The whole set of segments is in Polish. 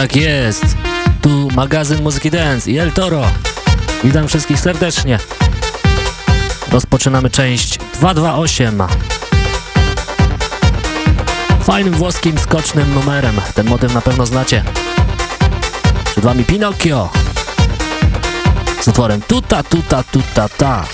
Tak jest. Tu magazyn Muzyki Dance i El Toro. Witam wszystkich serdecznie. Rozpoczynamy część 228. Fajnym włoskim skocznym numerem. Ten motyw na pewno znacie. Przed wami Pinocchio. Z utworem tuta tuta tuta ta.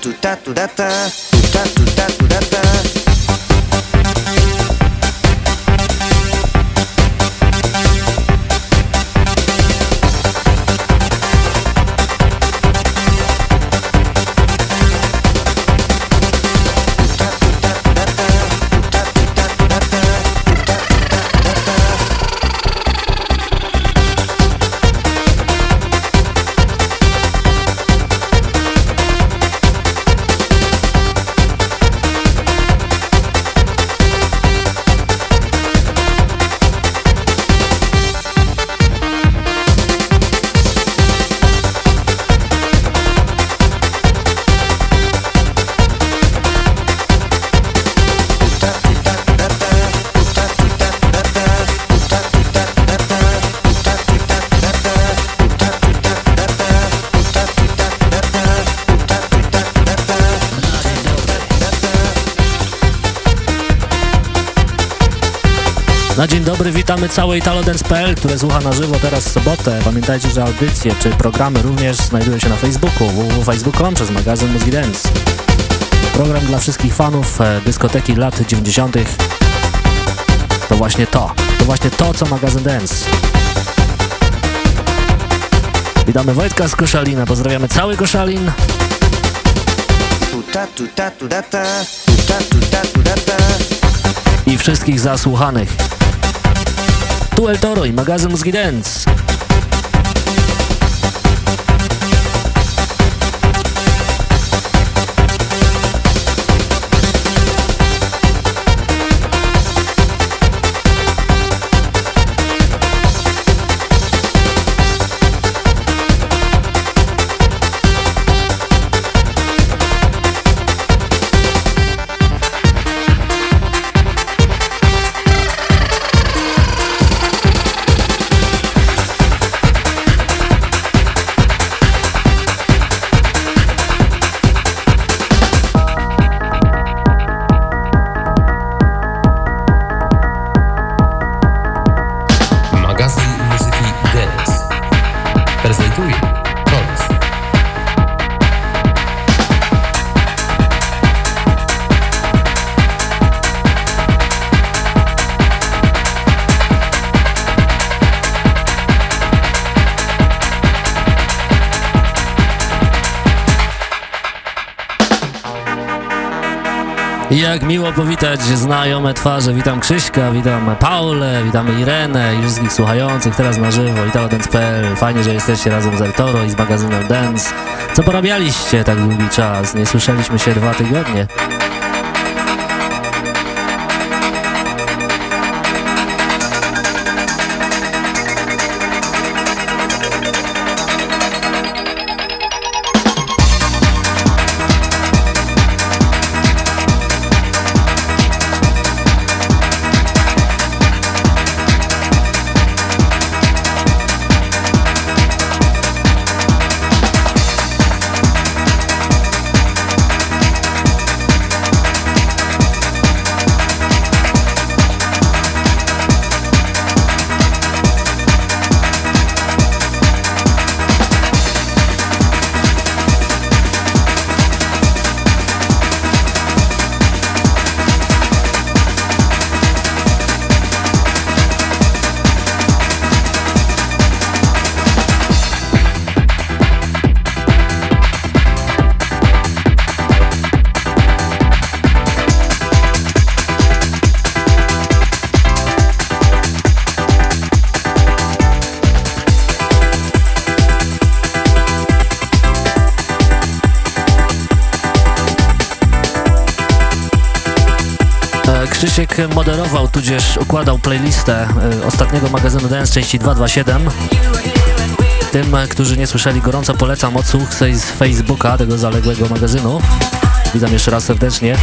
Ta tu ta tu da ta tu ta tu ta tu da ta Na dobry, witamy całe italodance.pl, które słucha na żywo teraz w sobotę. Pamiętajcie, że audycje czy programy również znajdują się na Facebooku www.facebook.com przez magazyn Muzyki Dance. Program dla wszystkich fanów e, dyskoteki lat 90. To właśnie to, to właśnie to, co magazyn Dance. Witamy Wojtka z Koszalina, pozdrawiamy cały Koszalin. I wszystkich zasłuchanych. Tu El Toro i magazyn Dance. Jak miło powitać znajome twarze. Witam Krzyśka, witam Paulę, witamy Irenę i wszystkich słuchających teraz na żywo. italodance.pl. Fajnie, że jesteście razem z El Toro i z magazynem Dance. Co porabialiście tak długi czas? Nie słyszeliśmy się dwa tygodnie. Moderował, tudzież układał playlistę y, ostatniego magazynu Dance części 227. Tym, którzy nie słyszeli, gorąco polecam odsłuch z Facebooka tego zaległego magazynu. Witam jeszcze raz serdecznie.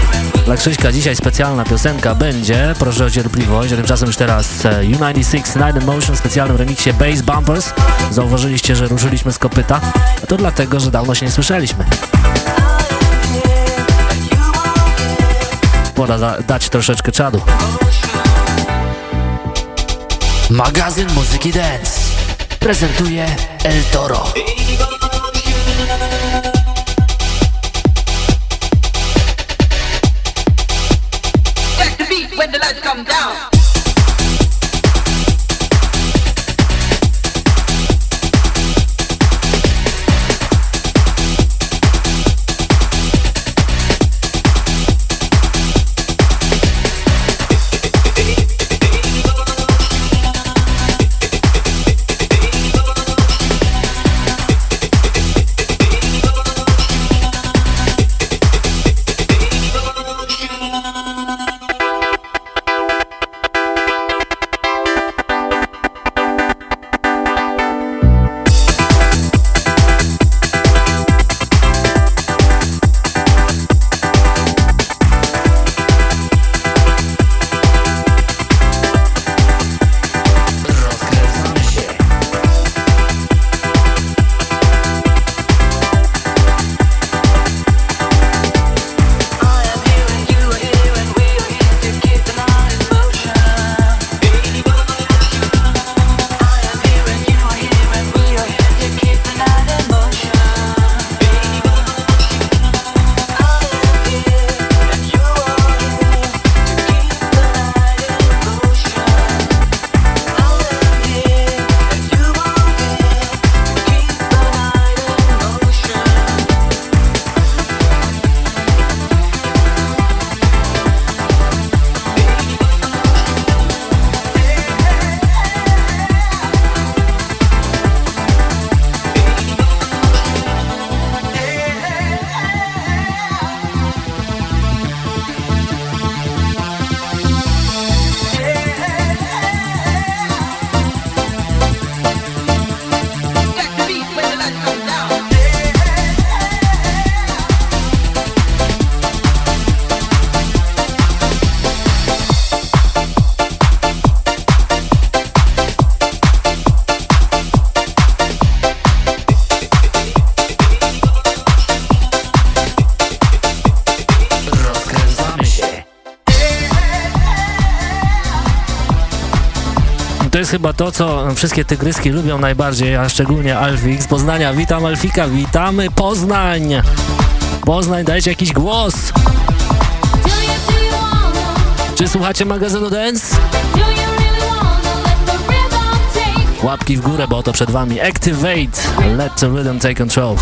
Dla Krzyśka dzisiaj specjalna piosenka będzie, proszę o cierpliwość, a tymczasem już teraz e, U96 Night Motion w specjalnym remiksie Bass Bumpers. Zauważyliście, że ruszyliśmy z kopyta? A to dlatego, że dawno się nie słyszeliśmy. Pora da dać troszeczkę czadu. Magazyn Muzyki Dance prezentuje El Toro. when the lights come down. Jest chyba to, co wszystkie tygryski lubią najbardziej, a szczególnie Alfik z Poznania. Witam Alfika, witamy Poznań! Poznań, dajcie jakiś głos! Czy słuchacie magazynu Dance? Łapki w górę, bo to przed wami Activate, Let the Rhythm Take Control.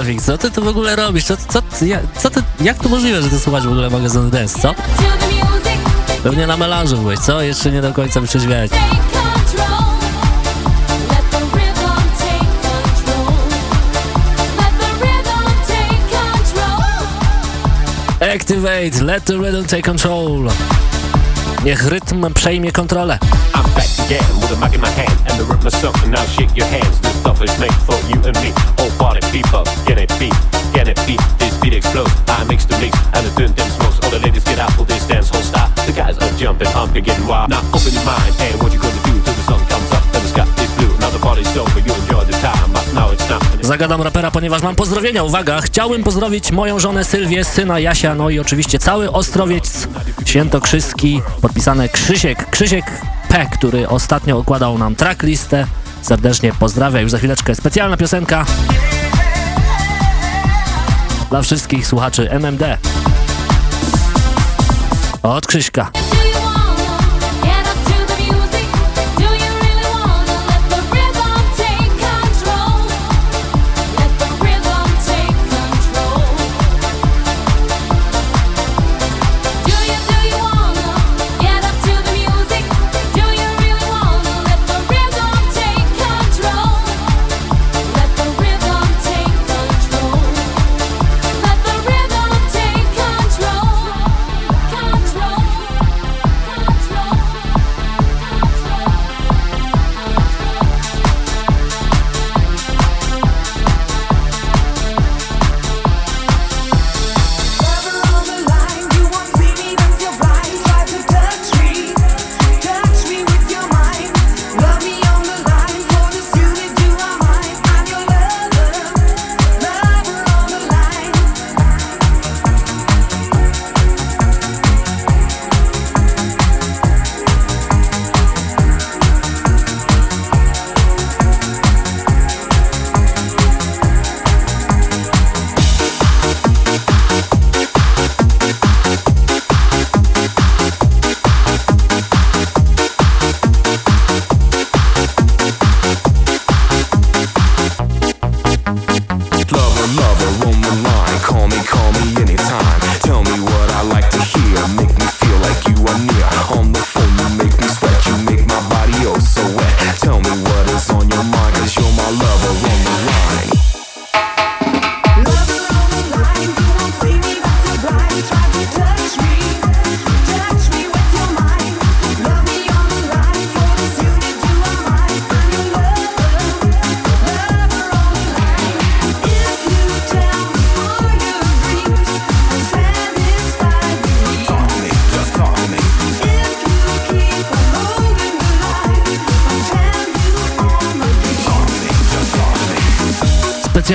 Alfik, co ty tu w ogóle robisz? Co, co, co ty, jak to możliwe, że ty słuchasz w ogóle magazynu Dance, co? Pewnie na melanżu byłeś, co? Jeszcze nie do końca wytrzeźwiałeś. Activate, let the rhythm take control. Niech rytm przejmie kontrolę. I'm back again with a mic in my hand and the rhythm of something. Now shake your hands. Made for you and me. Party people, get it beat, get it beat. This beat explodes. I mix the mix and the dun dun smokes. All the ladies get out for this dance style. The guys are jumping, I'm getting wild. Now open your mind and what you gonna do till the sun comes up and the sky is blue. Now the party's over, you enjoy the time. Zagadam rapera, ponieważ mam pozdrowienia. Uwaga, chciałbym pozdrowić moją żonę Sylwię, syna Jasia, no i oczywiście cały Ostrowiec Świętokrzyski, podpisane Krzysiek, Krzysiek P, który ostatnio układał nam tracklistę. Serdecznie pozdrawiam, już za chwileczkę specjalna piosenka dla wszystkich słuchaczy MMD. Od Krzyśka.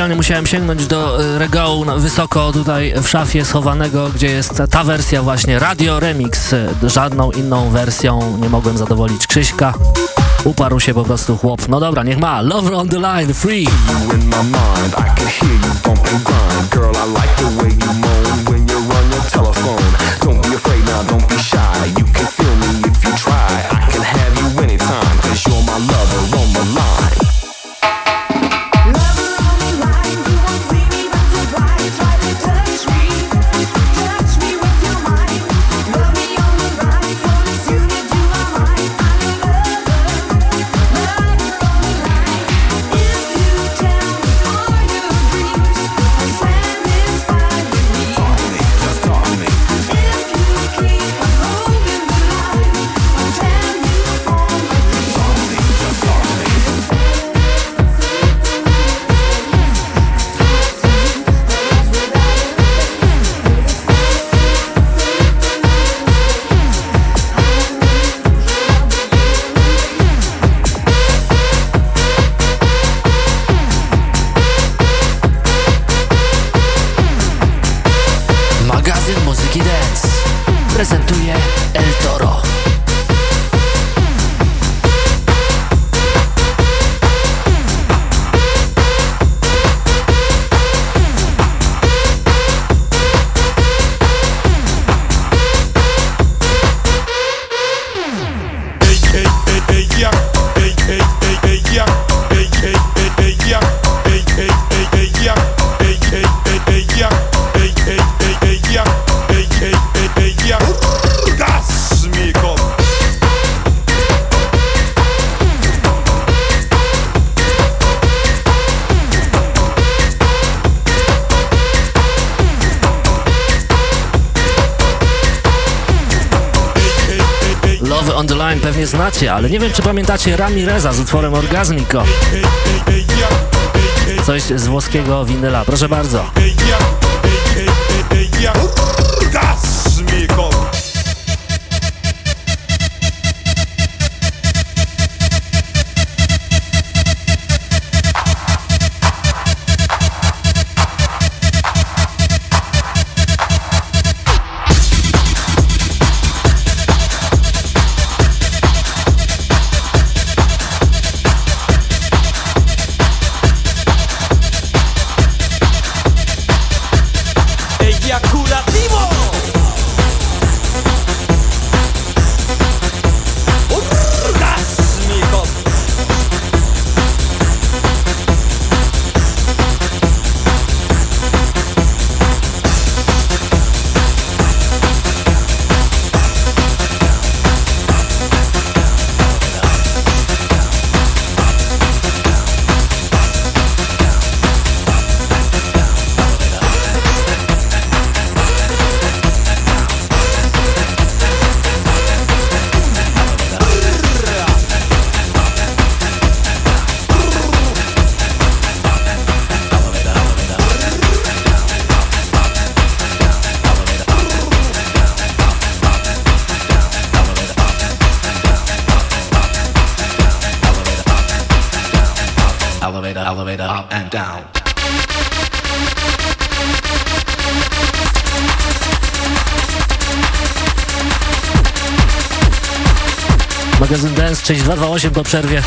specjalnie musiałem sięgnąć do e, regału wysoko tutaj w szafie schowanego, gdzie jest ta wersja właśnie, Radio Remix. E, żadną inną wersją nie mogłem zadowolić Krzyśka. Uparł się po prostu chłop. No dobra, niech ma. Lover on the line, free. You pewnie znacie, ale nie wiem czy pamiętacie Ramireza z utworem Orgazmico. Coś z włoskiego winyla, proszę bardzo. 6228 po przerwie.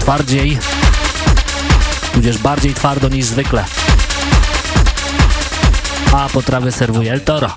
Twardziej, tudzież bardziej twardo niż zwykle. A potrawy serwuje El Toro.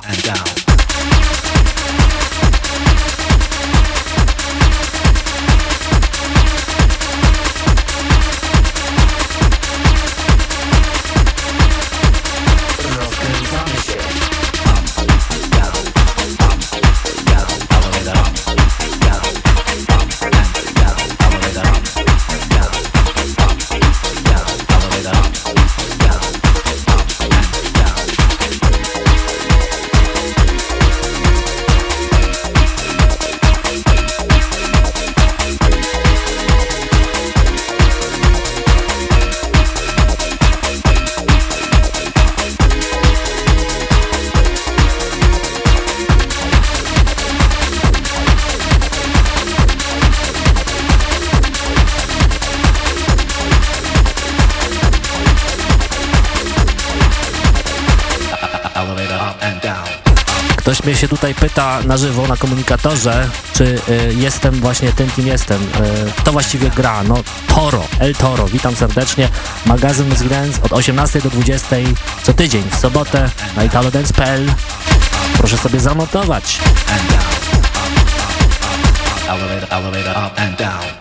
Mnie się tutaj pyta na żywo na komunikatorze, czy y, jestem właśnie tym, kim jestem. Y, kto właściwie gra? No Toro, El Toro. Witam serdecznie. Magazyn Music Dance od 18 do 20 co tydzień, w sobotę na italodance.pl. Proszę sobie zanotować. Elevator, elevator, up and down.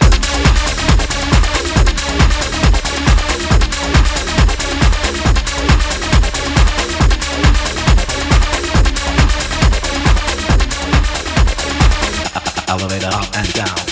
Elevator up and down.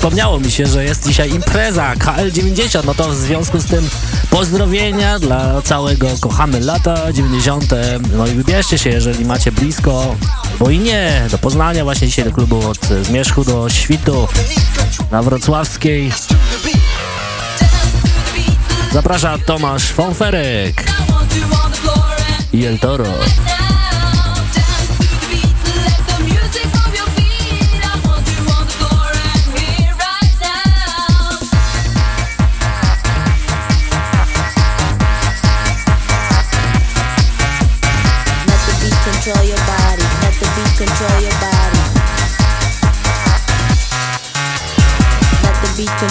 Przypomniało mi się, że jest dzisiaj impreza KL90, no to w związku z tym pozdrowienia dla całego kochamy lata 90. No i wybierzcie się, jeżeli macie blisko, bo i nie, do Poznania właśnie dzisiaj do klubu od Zmierzchu do Świtu na Wrocławskiej. Zaprasza Tomasz Fonferek i El Toro.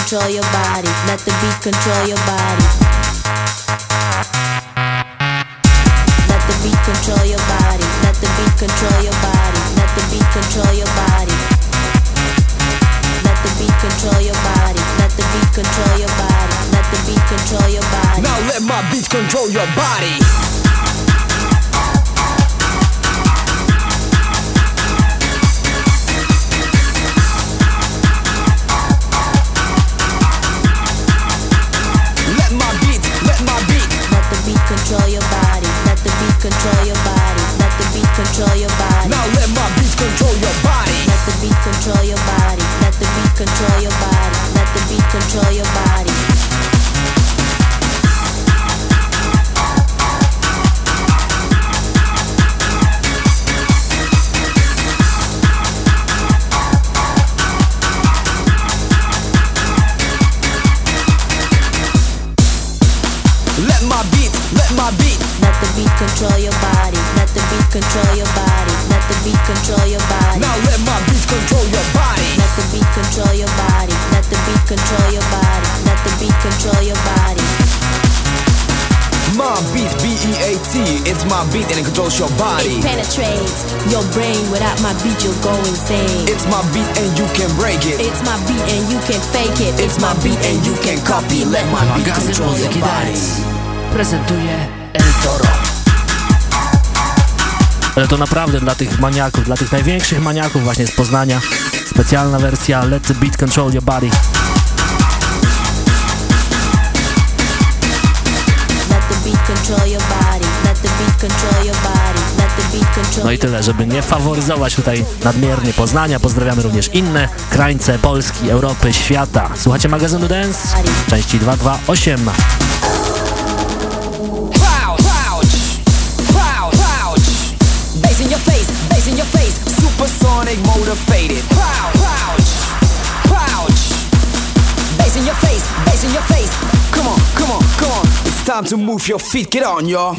Control your body. Let the beat control your body. Let the beat control your body. Let the beat control your body. Let the beat control your body. Let the beat control your body. Let the beat control your body. Let the beat control your body. Now let my beat control your body. Control your body. Let the beat control your body. Let the beat control your body. Now let my beats control your body. Let the beat control your body. Let the beat control your body. Let the beat control your body. My beat, B-E-A-T, it's my beat and it controls your body. It penetrates your brain. Without my beat, you'll go insane. It's my beat and you can break it. It's my beat and you can fake it. It's my beat and you can copy. Let my beat control your body. Prezentuje El Toro. Ale to naprawdę dla tych maniaków, dla tych największych maniaków właśnie z Poznania. Specjalna wersja Let the Beat Control Your Body. No i tyle, żeby nie faworyzować tutaj nadmiernie Poznania. Pozdrawiamy również inne krańce Polski, Europy, świata. Słuchacie magazynu Dance, części 228. Proud, proud, proud. Bass in your face, bass in your face. Come on, come on, come on. It's time to move your feet. Get on, y'all.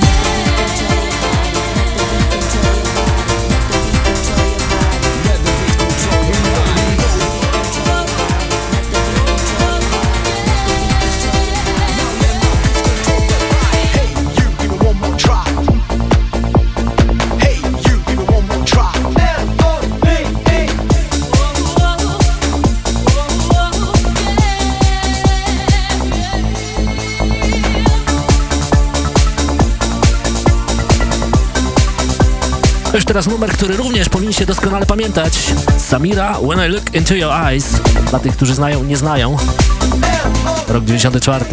Już teraz numer, który również powinniście doskonale pamiętać. Samira, When I Look Into Your Eyes. Dla tych, którzy znają, nie znają. Rok 94.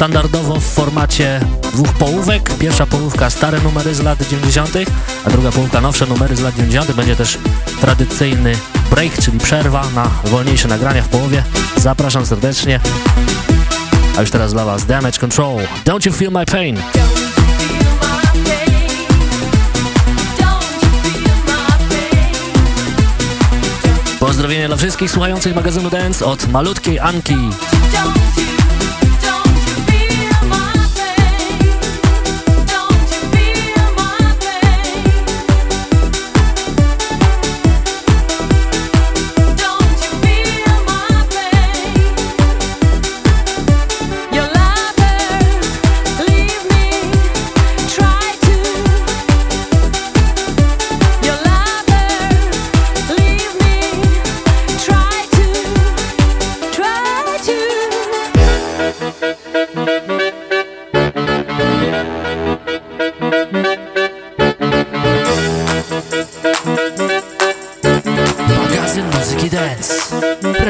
standardowo w formacie dwóch połówek. Pierwsza połówka stare numery z lat 90., a druga połówka nowsze numery z lat 90. Będzie też tradycyjny break, czyli przerwa na wolniejsze nagrania w połowie. Zapraszam serdecznie. A już teraz dla Was Damage Control. Don't you feel my pain? Pozdrowienia dla wszystkich słuchających magazynu Dance od malutkiej Anki.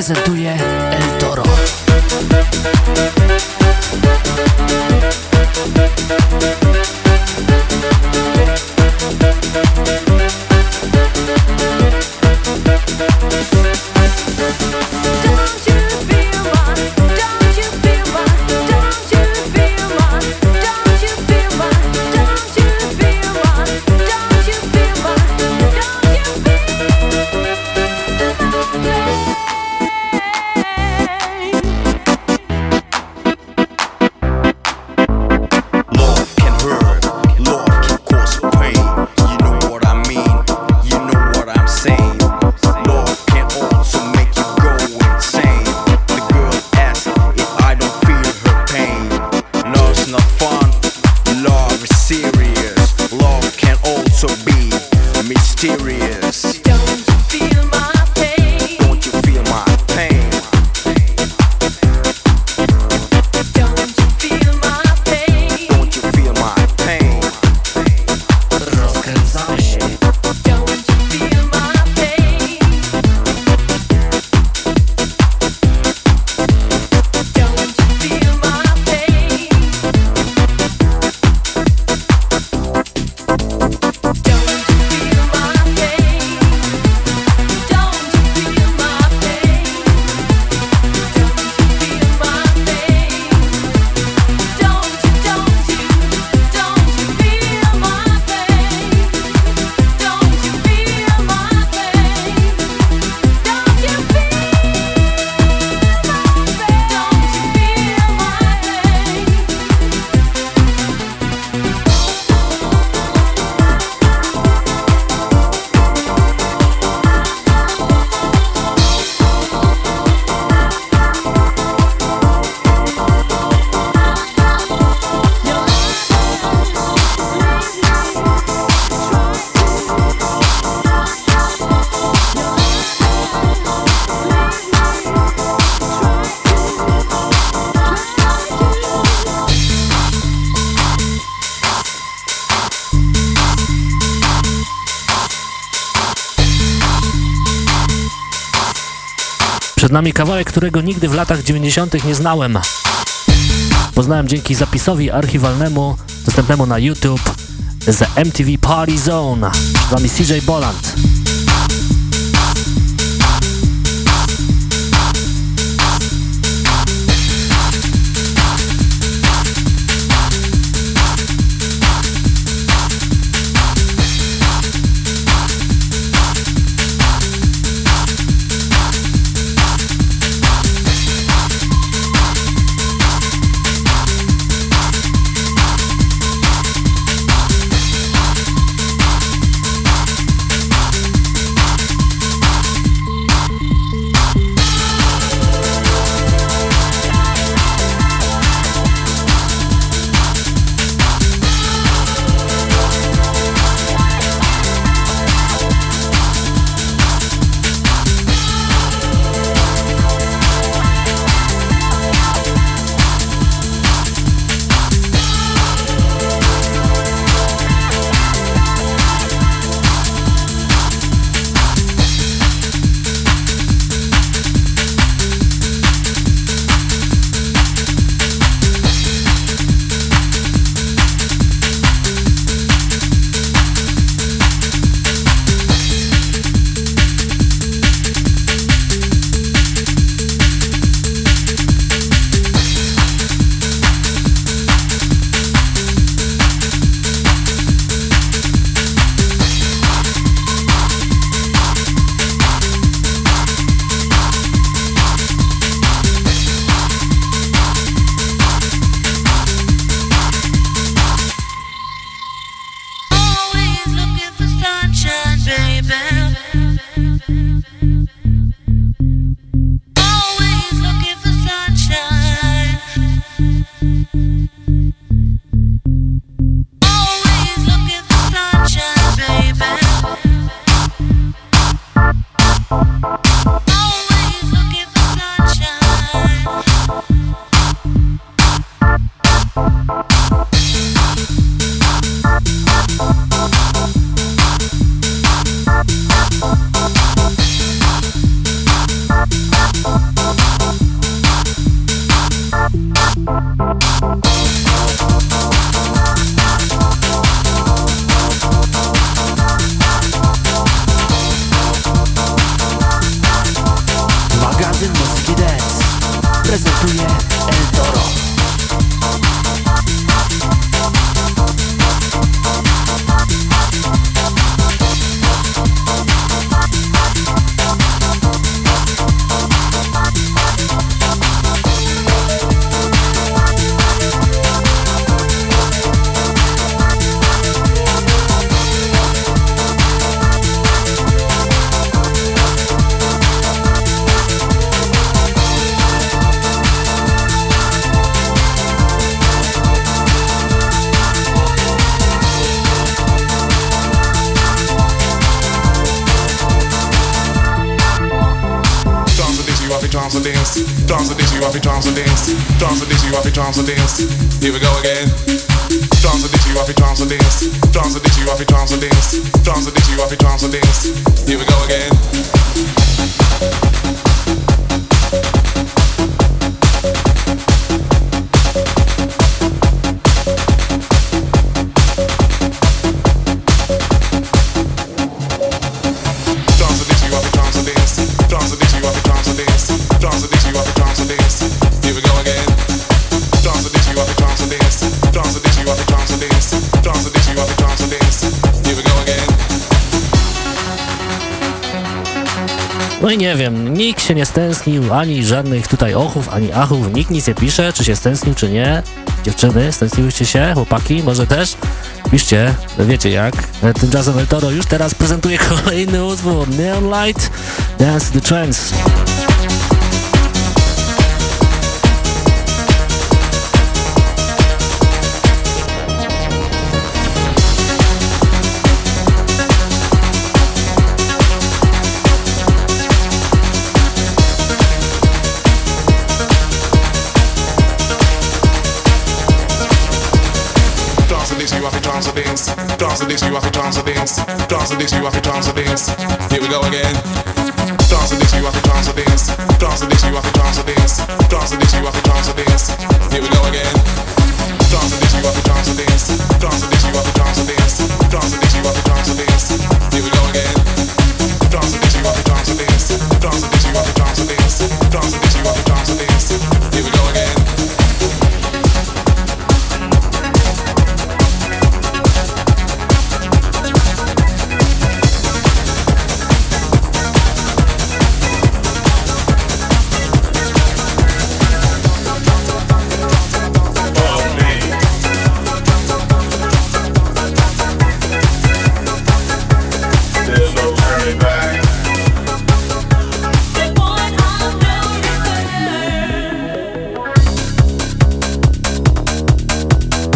prezentuje Przed nami kawałek, którego nigdy w latach 90. nie znałem. Poznałem dzięki zapisowi archiwalnemu dostępnemu na YouTube z MTV Party Zone. Z wami CJ Boland. You have to trance dance, trance dance, you have to trance dance. Here we go again. Trance dance, you have to trance dance, trance dance, you have to trance dance, trance dance, you have to trance dance. Here we go again. I nie wiem, nikt się nie stęsknił, ani żadnych tutaj ochów, ani achów, nikt nic nie pisze, czy się stęsknił, czy nie. Dziewczyny, stęskniłyście się? Chłopaki, może też? Piszcie, wiecie jak. Tymczasem El Toro już teraz prezentuje kolejny utwór, Neon Light, Dance the. Trance dance, you have to trance dance, trance dance, you have to trance dance, trance dance, you have to trance dance. Here we go again. Trance dance, you have to trance dance, trance dance, you have to trance dance, trance dance, you have to trance dance. Here we go again. Trance dance, you have to trance dance, trance dance, you have to trance dance, trance dance, you have to trance dance. Here we go again. Trance dance, you have to trance dance, trance dance, you have to trance dance, trance dance, you have to trance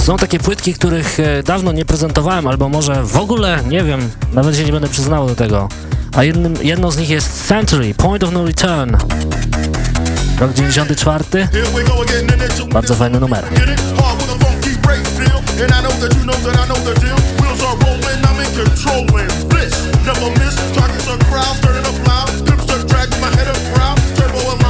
Są takie płytki, których e, dawno nie prezentowałem, albo może w ogóle, nie wiem, nawet się nie będę przyznawał do tego. A jednym, jedną z nich jest Century, Point of No Return. Rok 94. Here we go again, and it's Bardzo fajny numer. Never miss, crowds, turning up loud. Are dragging my head. Turbo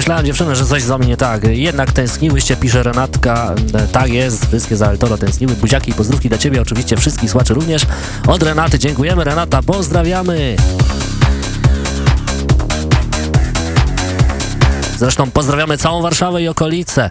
myślałem dziewczyny, że coś z wami nie tak. Jednak tęskniłyście, pisze Renatka. E, Tak jest, wszystkie za Altoro tęskniły. Buziaki i pozdrówki dla ciebie, oczywiście wszystkich słuchaczy również. Od Renaty dziękujemy Renata, pozdrawiamy. Zresztą pozdrawiamy całą Warszawę i okolice.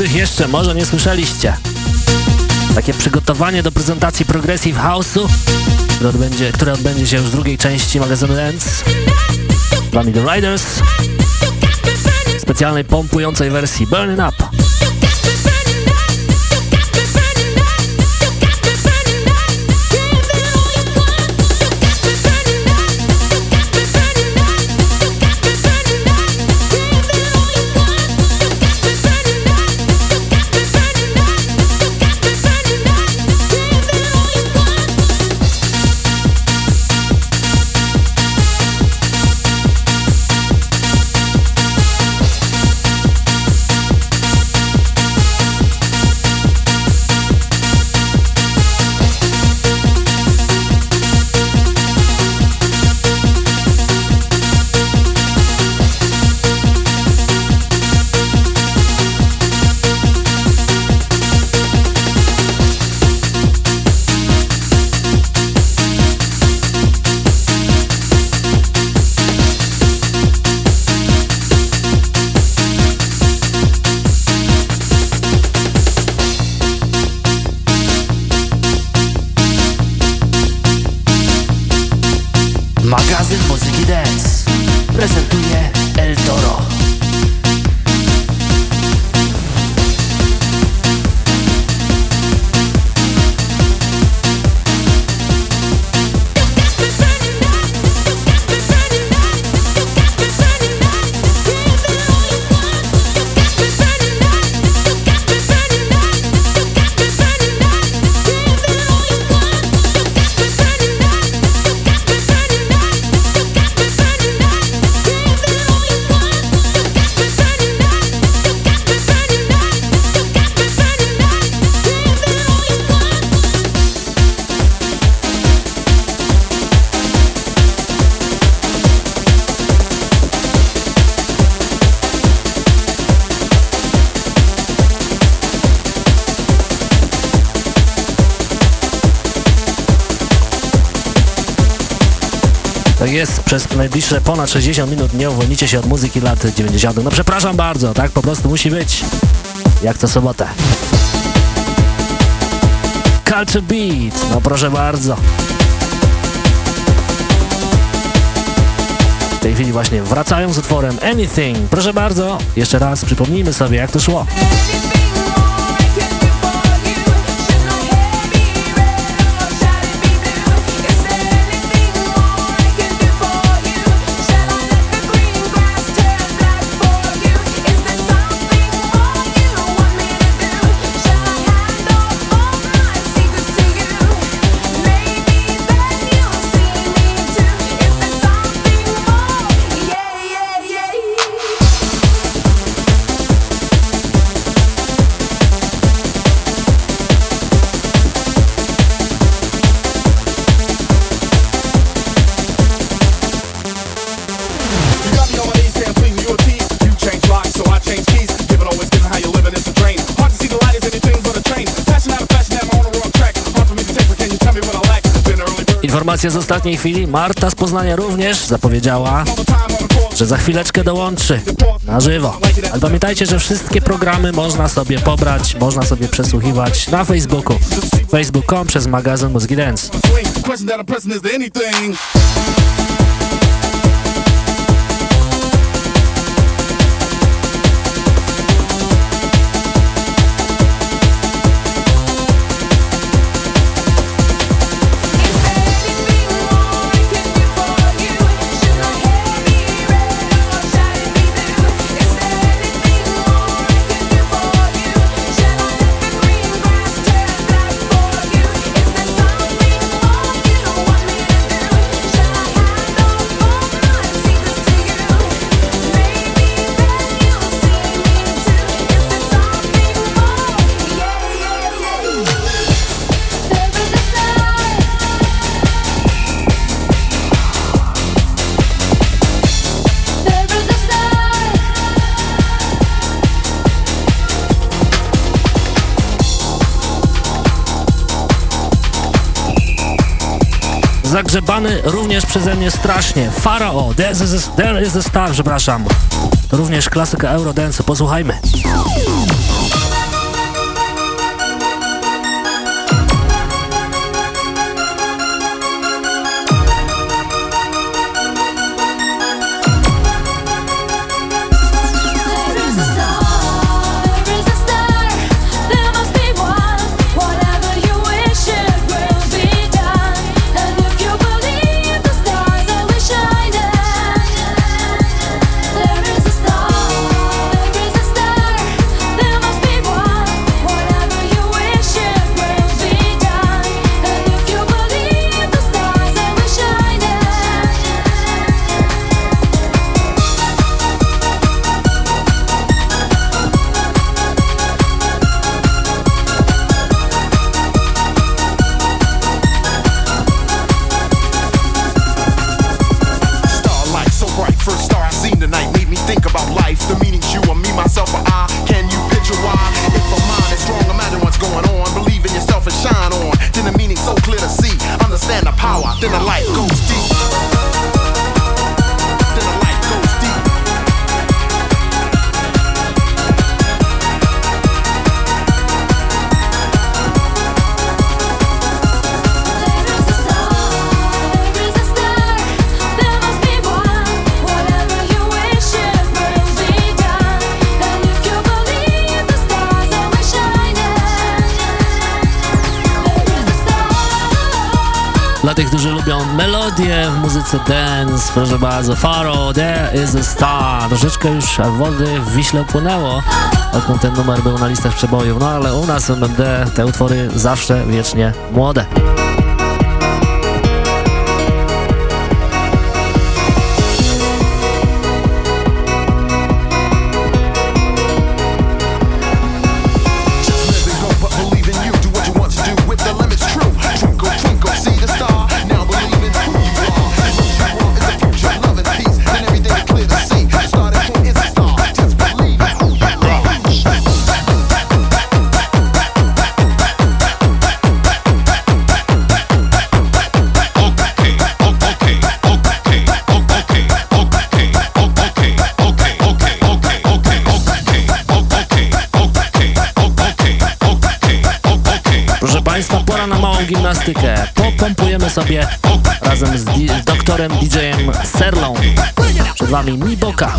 Których jeszcze może nie słyszeliście. Takie przygotowanie do prezentacji Progressive House'u, które odbędzie, które odbędzie się już w drugiej części magazynu Dance. Dla The Riders. Specjalnej pompującej wersji Burning Up. Najbliższe ponad 60 minut nie uwolnicie się od muzyki lat 90. No przepraszam bardzo, tak po prostu musi być. Jak co sobotę. Culture Beat, no proszę bardzo. W tej chwili właśnie wracają z utworem Anything. Proszę bardzo, jeszcze raz przypomnijmy sobie jak to szło. Informacja z ostatniej chwili. Marta z Poznania również zapowiedziała, że za chwileczkę dołączy na żywo. Ale pamiętajcie, że wszystkie programy można sobie pobrać, można sobie przesłuchiwać na Facebooku. Facebook.com przez magazyn Mózgi Dance. Zagrzebany również przeze mnie strasznie. Farao, there is a star, przepraszam. To również klasyka Eurodance, posłuchajmy. Muzyce dance, proszę bardzo, Faro, there is a star. Troszeczkę już wody w Wiśle płynęło, odkąd ten numer był na listach przebojów, no ale u nas w MMD te utwory zawsze wiecznie młode. Gimnastykę. Popompujemy sobie razem z, doktorem DJ-em Serlą. Przed Wami Miboka.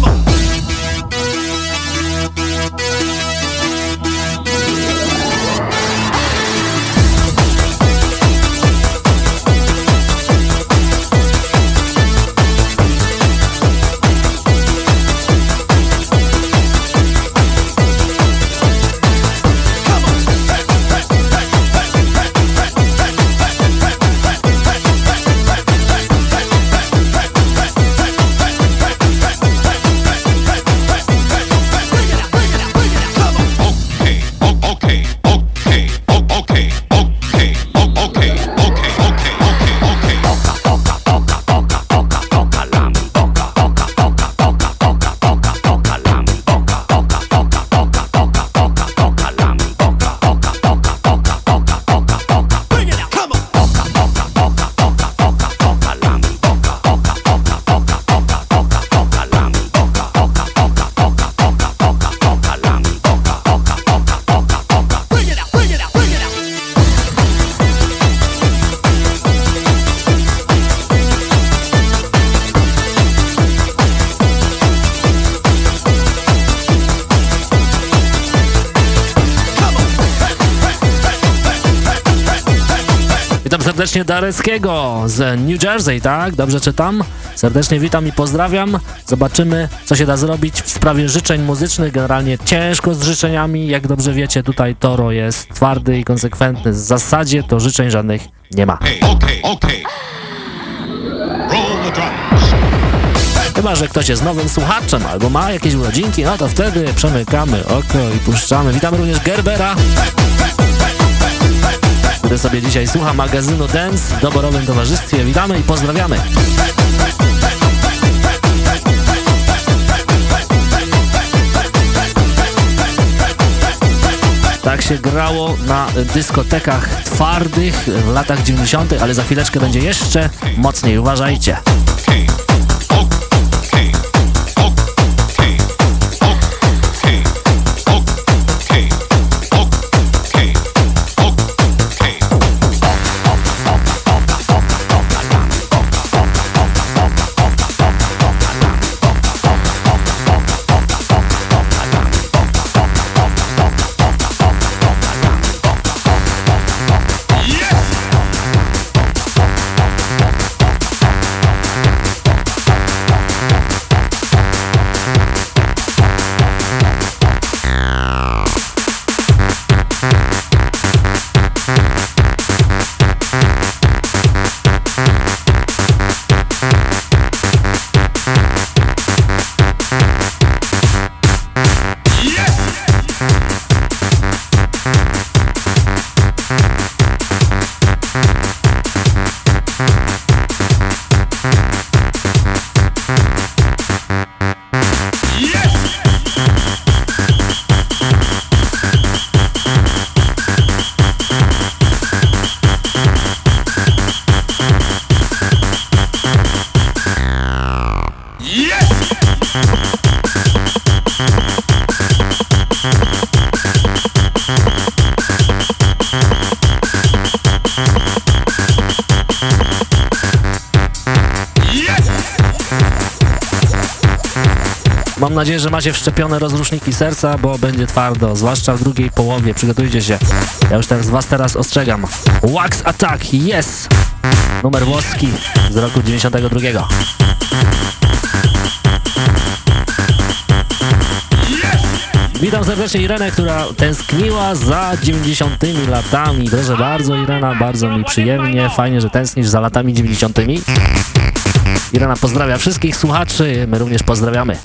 Serdecznie Dareckiego z New Jersey, tak? Dobrze czytam? Serdecznie witam i pozdrawiam. Zobaczymy, co się da zrobić w sprawie życzeń muzycznych. Generalnie ciężko z życzeniami. Jak dobrze wiecie, tutaj Toro jest twardy i konsekwentny. W zasadzie to życzeń żadnych nie ma. Chyba, że ktoś jest nowym słuchaczem albo ma jakieś urodzinki, no to wtedy przemykamy oko i puszczamy. Witamy również Gerbera, który sobie dzisiaj słucha magazynu Dance w doborowym towarzystwie. Witamy i pozdrawiamy. Tak się grało na dyskotekach twardych w latach 90., ale za chwileczkę będzie jeszcze mocniej. Uważajcie. Że macie wszczepione rozruszniki serca, bo będzie twardo, zwłaszcza w drugiej połowie. Przygotujcie się. Ja już teraz was teraz ostrzegam. Wax Attack, yes! Numer włoski z roku 92. Witam serdecznie Irenę, która tęskniła za 90 latami. Proszę bardzo Irena, bardzo mi przyjemnie, fajnie, że tęsknisz za latami 90. Irena pozdrawia wszystkich słuchaczy, my również pozdrawiamy.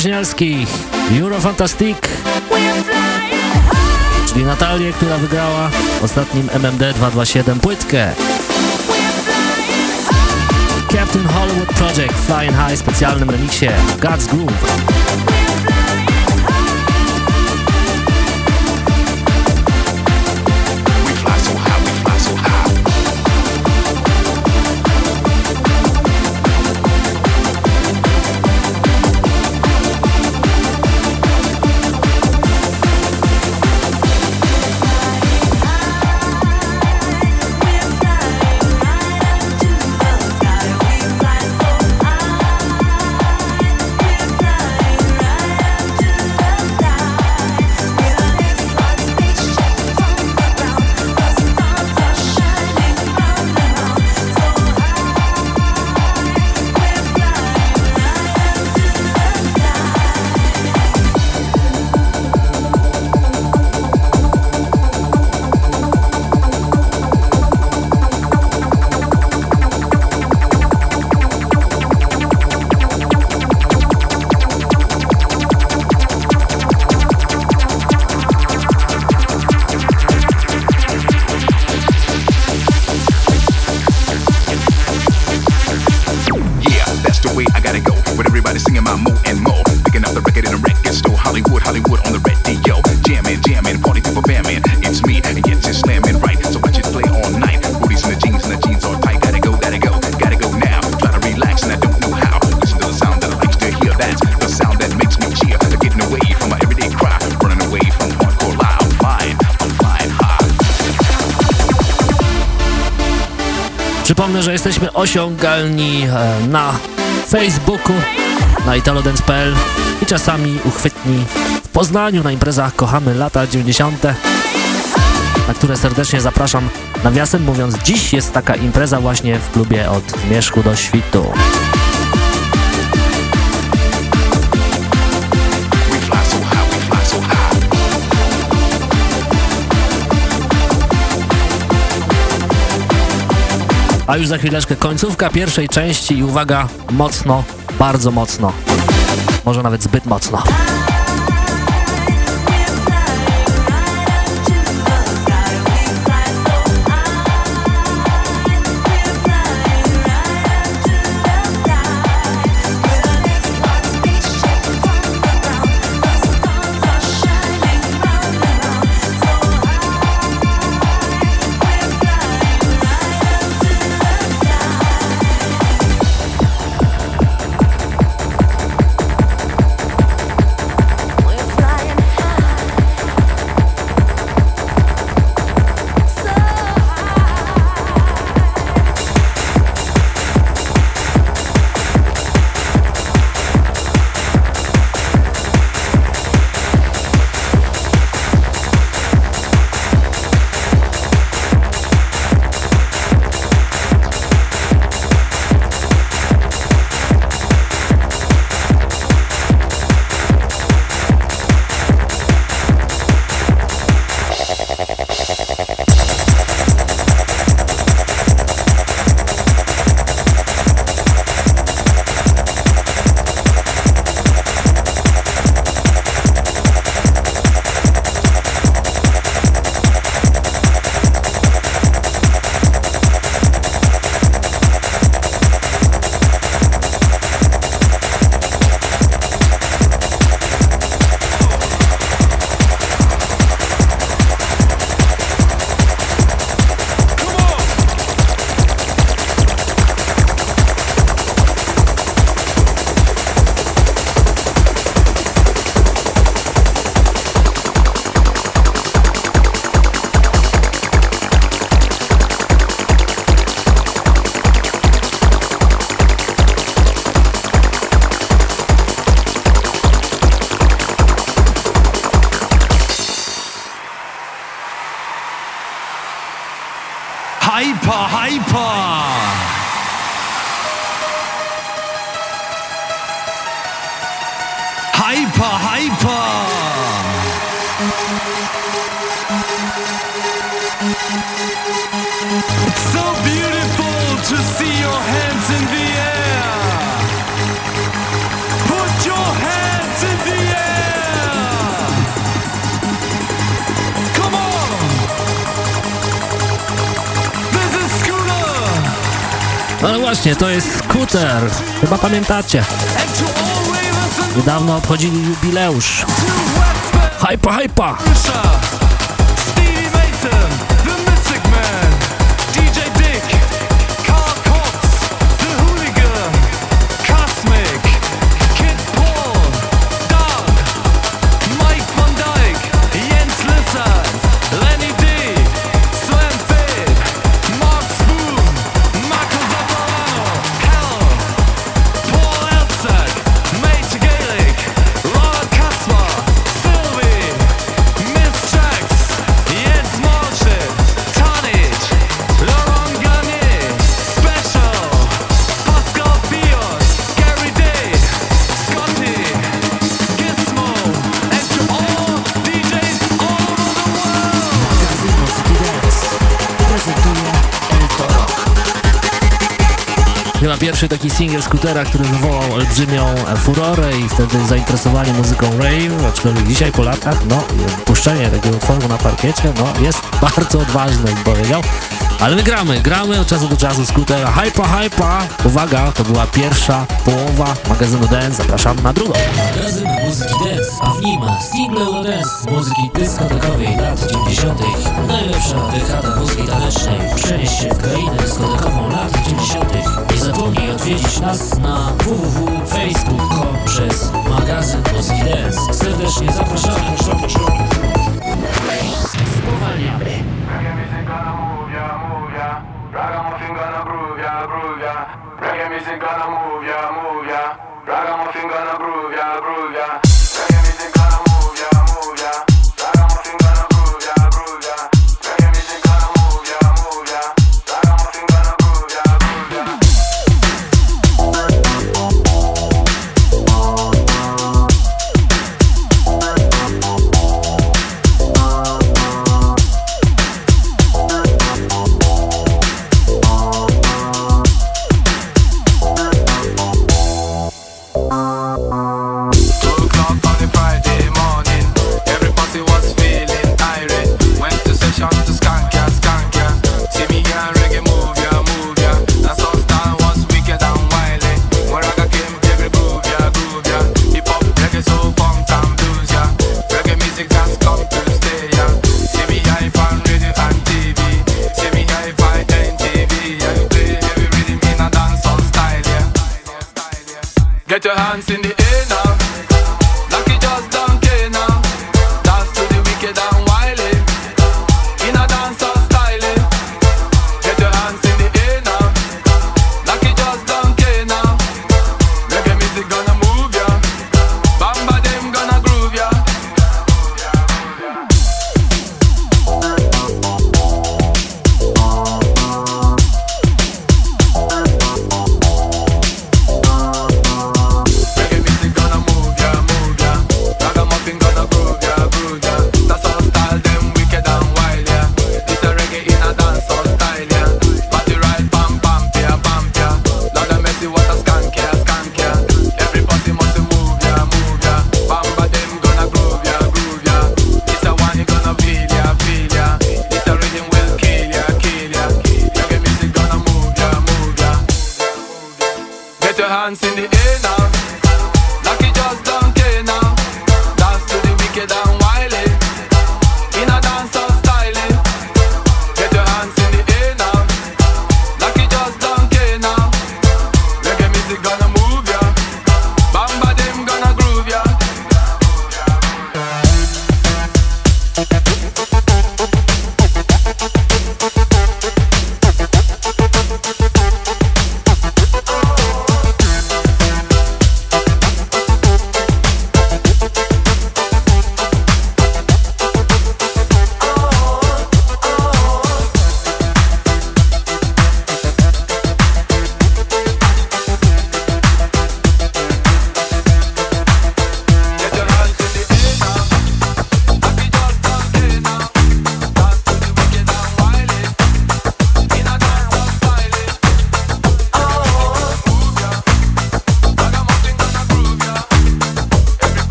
Spóźnialskich Eurofantastic czyli Natalię, która wygrała w ostatnim MMD 227 płytkę. Captain Hollywood Project Flying High w specjalnym remiksie God's Groove. Osiągalni e, na Facebooku, na italodance.pl i czasami uchwytni w Poznaniu na imprezach Kochamy lata 90., na które serdecznie zapraszam. Nawiasem mówiąc, dziś jest taka impreza właśnie w klubie od Zmierzchu do Świtu. A już za chwileczkę końcówka pierwszej części i uwaga, mocno, bardzo mocno, może nawet zbyt mocno. chyba pamiętacie. Niedawno obchodzili jubileusz. Hypa, hypa! Pierwszy taki singer Scootera, który wywołał olbrzymią furorę i wtedy zainteresowanie muzyką rave, aczkolwiek dzisiaj po latach, no, puszczenie takiego utworu na parkiecie, no, jest bardzo odważne, bym powiedział. Ale my gramy, gramy od czasu do czasu skutera. Hypa, hypa! Uwaga, to była pierwsza połowa magazynu Dance. Zapraszam na drugą. Magazyn muzyki Dance, a w nim single dance muzyki dyskotekowej lat 90. Najlepsza dekada muzyki tanecznej. Przenieś się w krainę dyskotekową lat 90. Nie zapomnij odwiedzić nas na www.facebook.com przez magazyn muzyki Dance. Serdecznie zapraszamy. zapraszamy.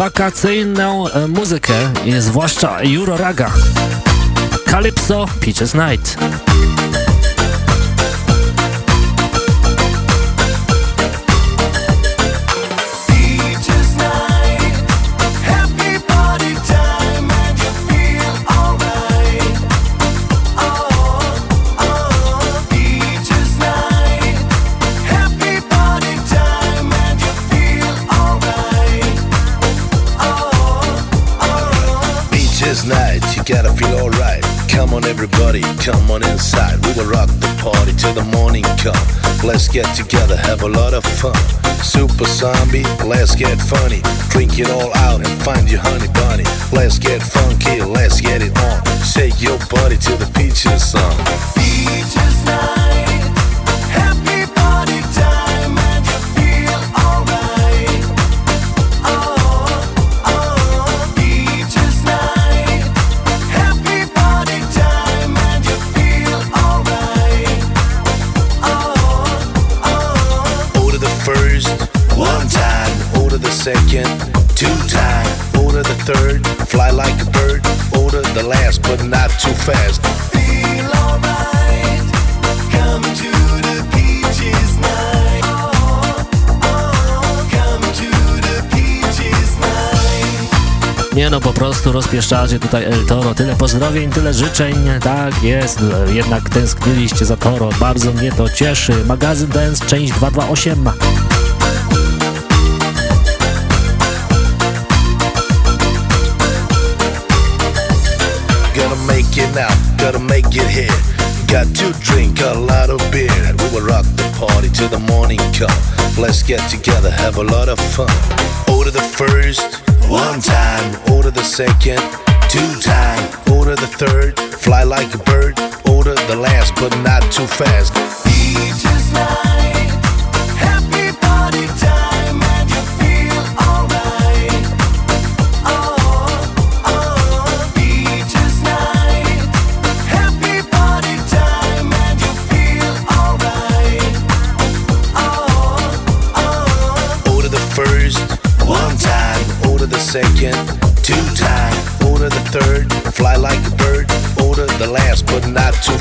Wakacyjną e, muzykę, jest zwłaszcza Euro Raga. Calypso Peaches Night. Everybody, come on inside. We will rock the party till the morning come. Let's get together, have a lot of fun. Super zombie, let's get funny. Drink it all out and find your honey bunny. Let's get funky, let's get it on. Shake your body till the peaches song. Beaches night, happy two time. Order the third, fly like a bird. Order the last, but not too fast. Feel alright. Come to the Peaches night. Nie no, po prostu rozpieszczacie tutaj El Toro. Tyle pozdrowień, tyle życzeń. Tak jest, jednak tęskniliście za Toro. Bardzo mnie to cieszy. Magazyn Dance, część 228. Gotta make it now, gotta make it here. Got to drink a lot of beer. We will rock the party till the morning come. Let's get together, have a lot of fun. Order the first, one time. Order the second, two time. Order the third, fly like a bird. Order the last, but not too fast. Beaches night, happy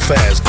fast.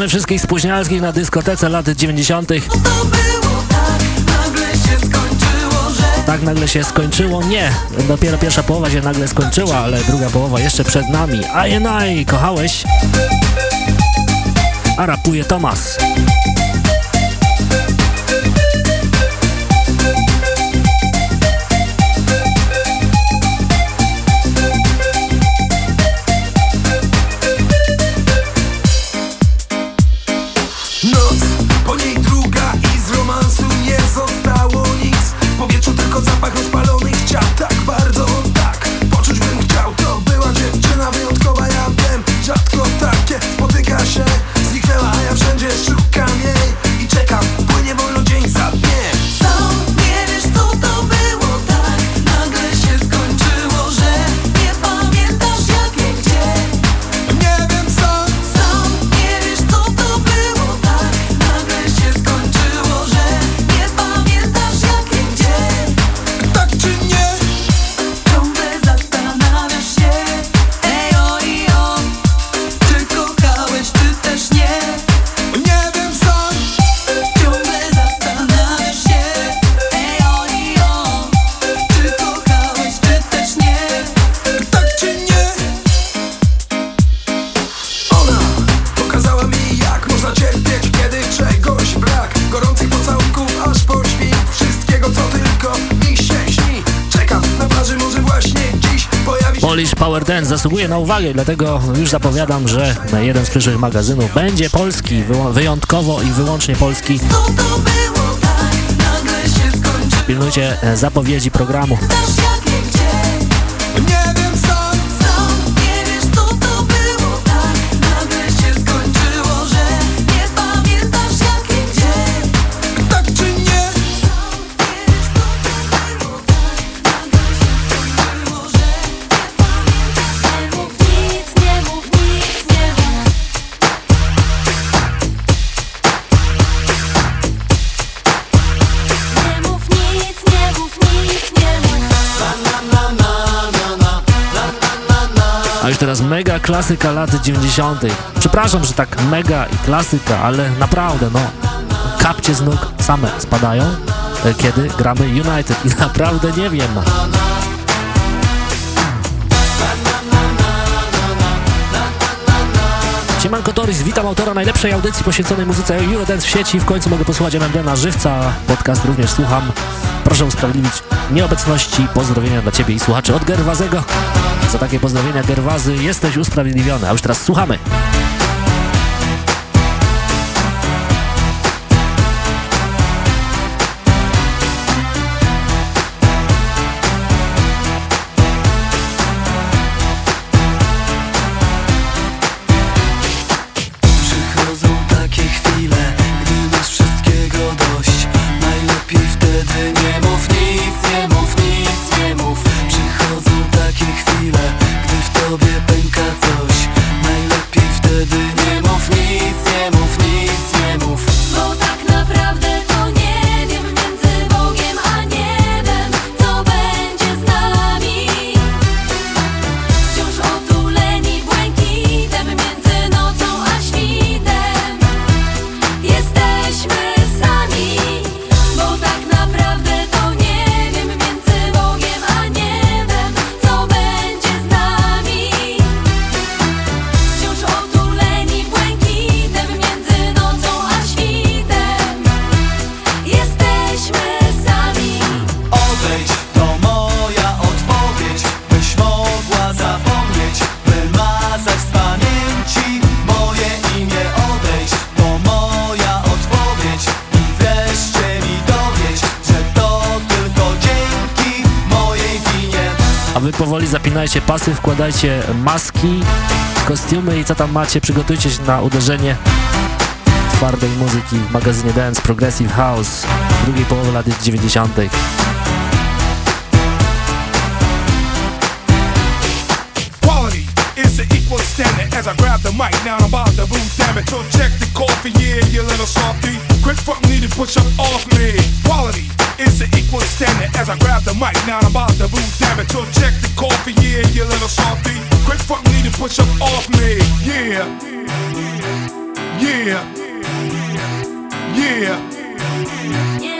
Pozdrawiamy wszystkich spóźnialskich na dyskotece lat 90. Tak nagle się skończyło? Nie, dopiero pierwsza połowa się nagle skończyła, ale druga połowa jeszcze przed nami. A I, kochałeś? A rapuje Tomas. Polish Power Dance zasługuje na uwagę, dlatego już zapowiadam, że jeden z przyszłych magazynów będzie polski, wyjątkowo i wyłącznie polski. Pilnujcie e, zapowiedzi programu. już teraz mega klasyka lat 90. Przepraszam, że tak mega i klasyka, ale naprawdę, no, kapcie z nóg same spadają, e, kiedy gramy United i naprawdę nie wiem. Siemanko Toris, witam autora najlepszej audycji poświęconej muzyce Eurodance w sieci. W końcu mogę posłuchać MMD na żywca. Podcast również słucham. Proszę usprawiedliwić nieobecności. Pozdrowienia dla Ciebie i słuchaczy od Gerwazego za takie pozdrowienia Gerwazy. Jesteś usprawiedliwiony. A już teraz słuchamy. Pasy, wkładajcie maski, kostiumy i co tam macie, przygotujcie się na uderzenie twardej muzyki w magazynie Dance Progressive House w drugiej połowie lat 90. Quality is the equal standard as I grab the mic. Now I'm about to damn it. So check the coffee, yeah, you little softy. Fuck me to push up off me. Quality is the equal as I grab the mic. Now I'm about to damn it. So check the you little softy. Quick fuck me to push up off me. Yeah. Yeah. Yeah. Nie mów nic,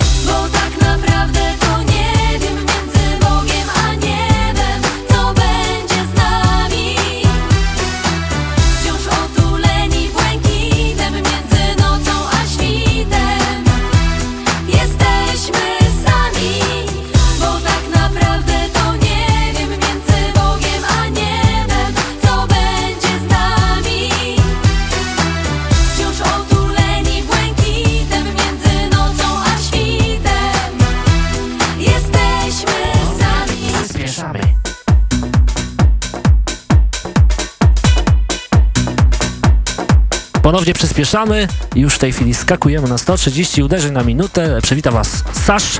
Ponownie przyspieszamy już w tej chwili skakujemy na 130 uderzeń na minutę. Przywita Was Sasz.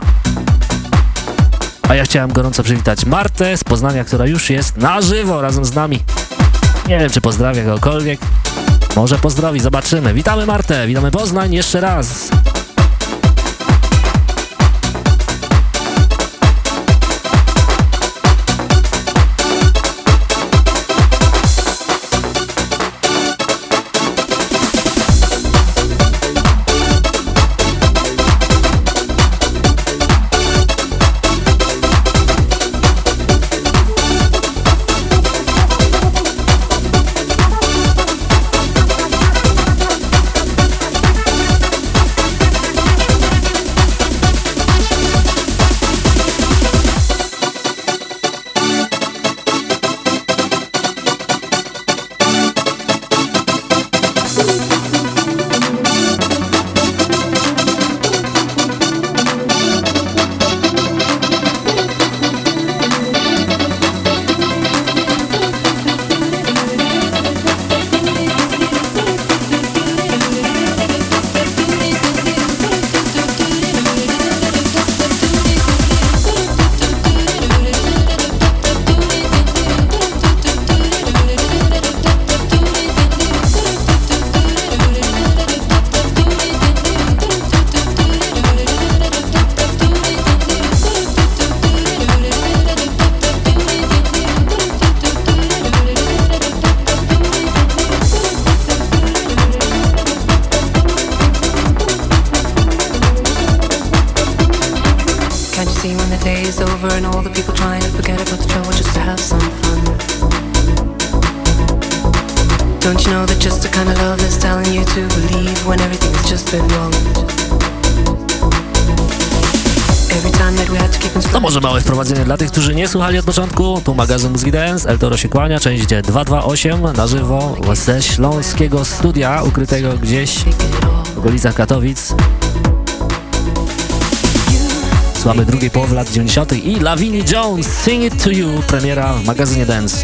A ja chciałem gorąco przywitać Martę z Poznania, która już jest na żywo razem z nami. Nie wiem, czy pozdrawia kogokolwiek. Może pozdrowi, zobaczymy. Witamy Martę, witamy Poznań jeszcze raz. Słuchali od początku. Tu magazyn Muzyki Dance, El się kłania, część 228 na żywo ze śląskiego studia, ukrytego gdzieś w okolicach Katowic. Słuchamy drugiej połowy lat 90. i Lavini Jones, Sing It To You, premiera w magazynie Dance.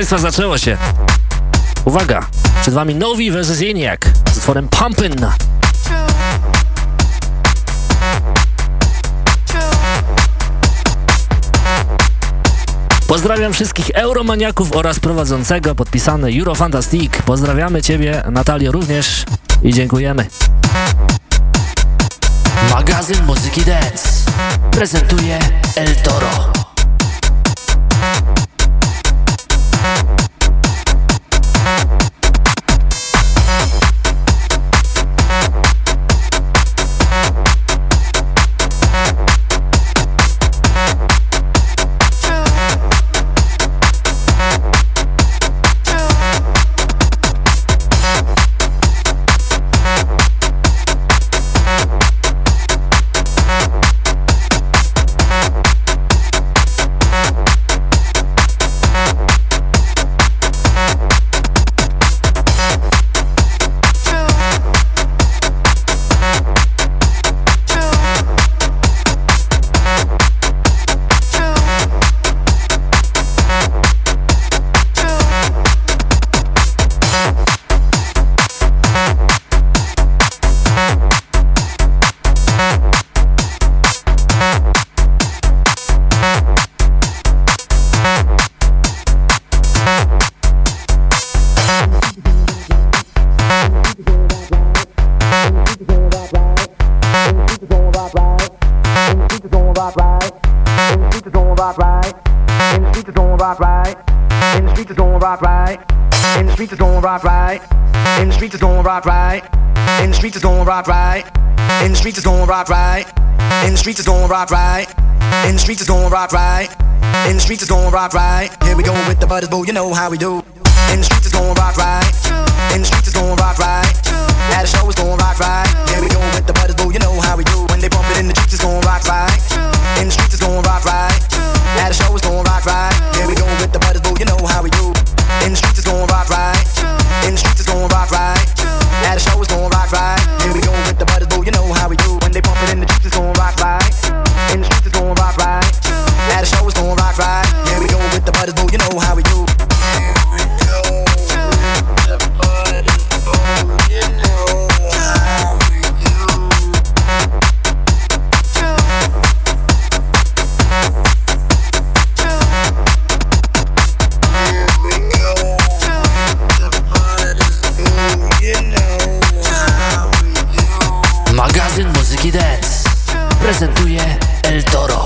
Państwa, zaczęło się. Uwaga, przed Wami Nowi vs. Eniak z utworem Pumpin'. Pozdrawiam wszystkich euromaniaków oraz prowadzącego podpisany Eurofantastic. Pozdrawiamy Ciebie, Natalio, również i dziękujemy. Magazyn Muzyki Dance prezentuje El Toro. rock right. In the streets is going rock right. In the streets is going rock right. In the streets is going rock right. Here we go with the butters, boo. You know how we do. restituye el toro.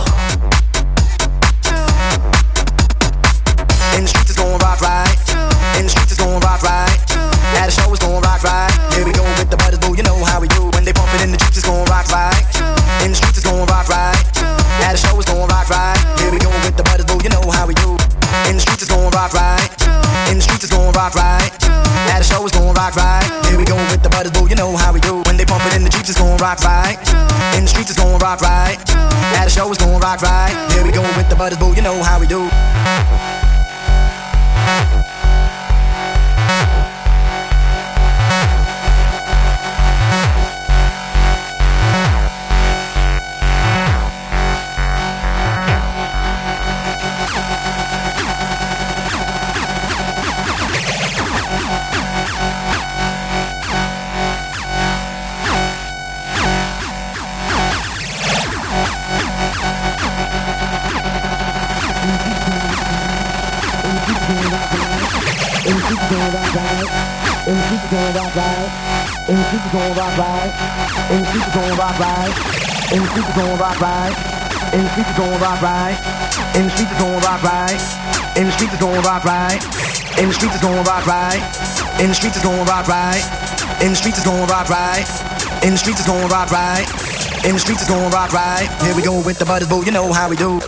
rock right. And the streets gonna rock right. And the streets gonna rock right. And the streets gonna rock right. And the streets gonna rock right. And the streets gonna rock right. And the streets gonna rock right. And the streets gonna rock right. And the streets gonna right. And the gonna rock right. Here we go with the butters, boo. You know how we do.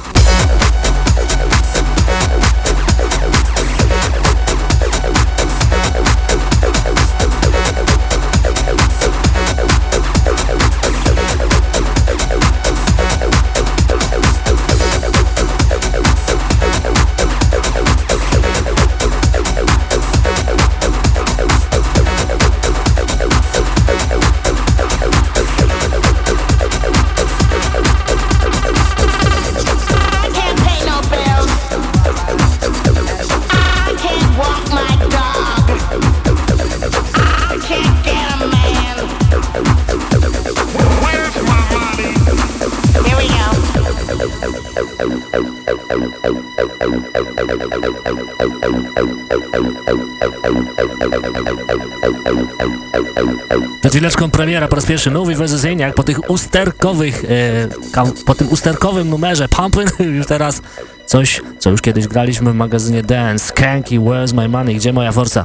Przed chwileczką premiera po raz pierwszy Nowy vs. Eniak po tych usterkowych, e, po tym usterkowym numerze Pumpin' już teraz coś, co już kiedyś graliśmy w magazynie Dance, Skanky, Where's My Money, gdzie moja forca?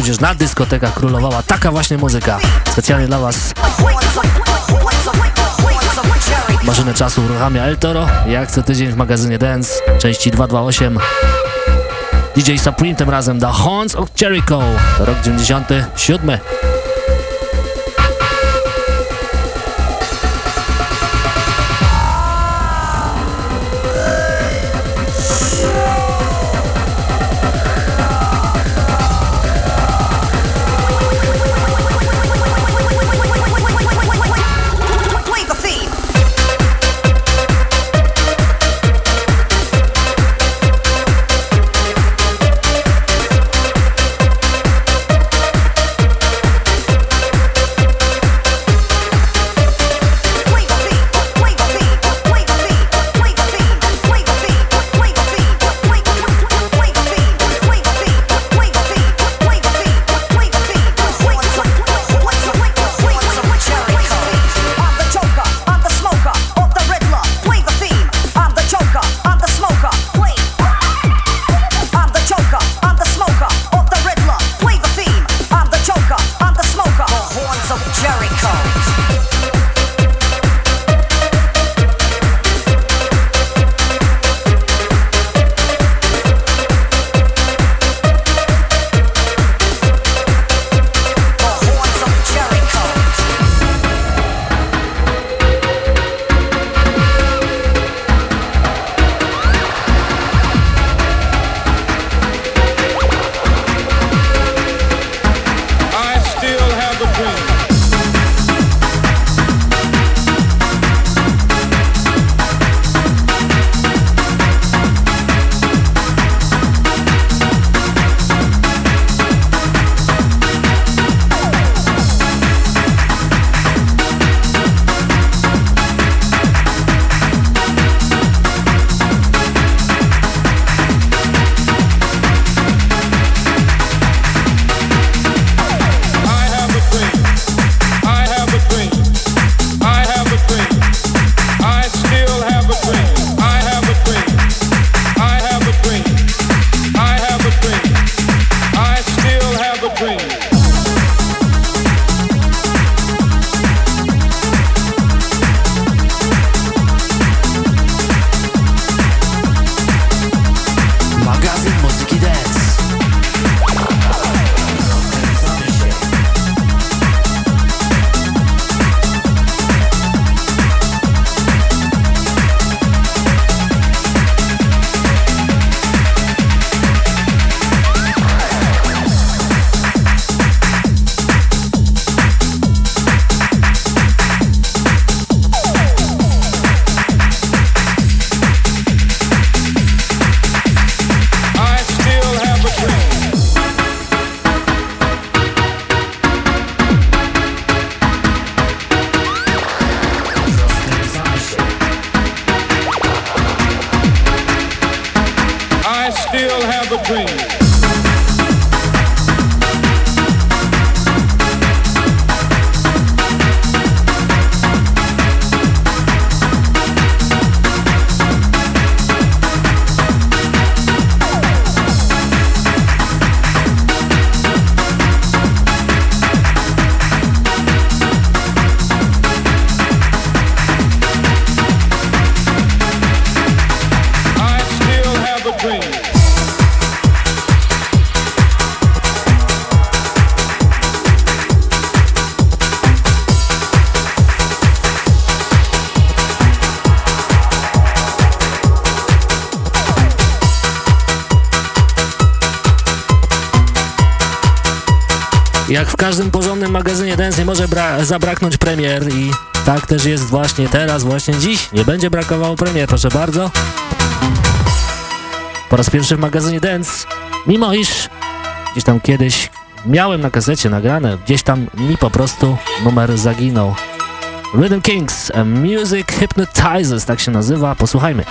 Tudzież na dyskotekach królowała taka właśnie muzyka. Specjalnie dla Was maszynę czasu uruchamia El Toro, jak co tydzień w magazynie Dance, części 228. DJ Supreme tym razem The Horns of Jericho, to rok 97. każdym porządnym magazynie dance nie może zabraknąć premier i tak też jest właśnie teraz, właśnie dziś. Nie będzie brakowało premier, proszę bardzo. Po raz pierwszy w magazynie dance, mimo iż gdzieś tam kiedyś miałem na kasecie nagrane, gdzieś tam mi po prostu numer zaginął. Rhythm Kings, Music Hypnotizers, tak się nazywa, posłuchajmy.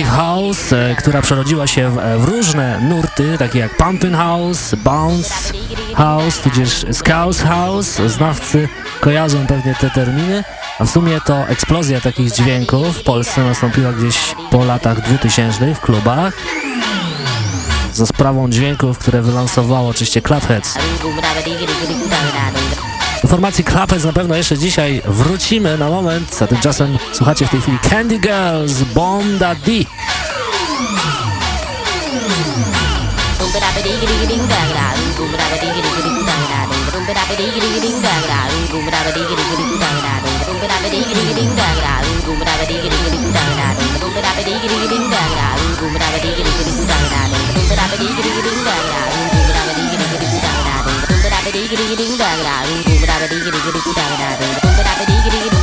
Progressive House, e, która przerodziła się w, e, w, różne nurty, takie jak Pumpin' House, Bounce House, tudzież Scouse House. Znawcy kojarzą pewnie te terminy, a w sumie to eksplozja takich dźwięków w Polsce nastąpiła gdzieś po latach 2000 w klubach za sprawą dźwięków, które wylansowało oczywiście Clubheads. Do formacji Klapec na pewno jeszcze dzisiaj wrócimy na moment, a tymczasem słuchacie w tej chwili Candy Girls Bonda D. diggity ding ding ding dagga diggity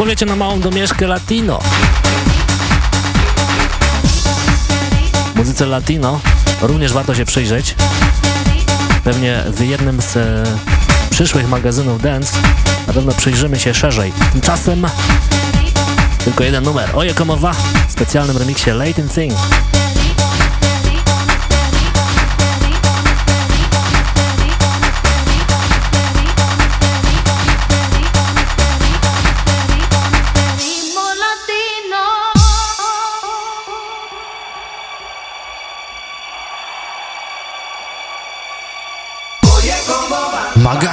A co powiecie na małą domieszkę latino? Muzyce latino również warto się przyjrzeć. Pewnie w jednym z e, przyszłych magazynów dance na pewno przyjrzymy się szerzej. Tymczasem tylko jeden numer. Oje Komowa w specjalnym remiksie Late in Thing.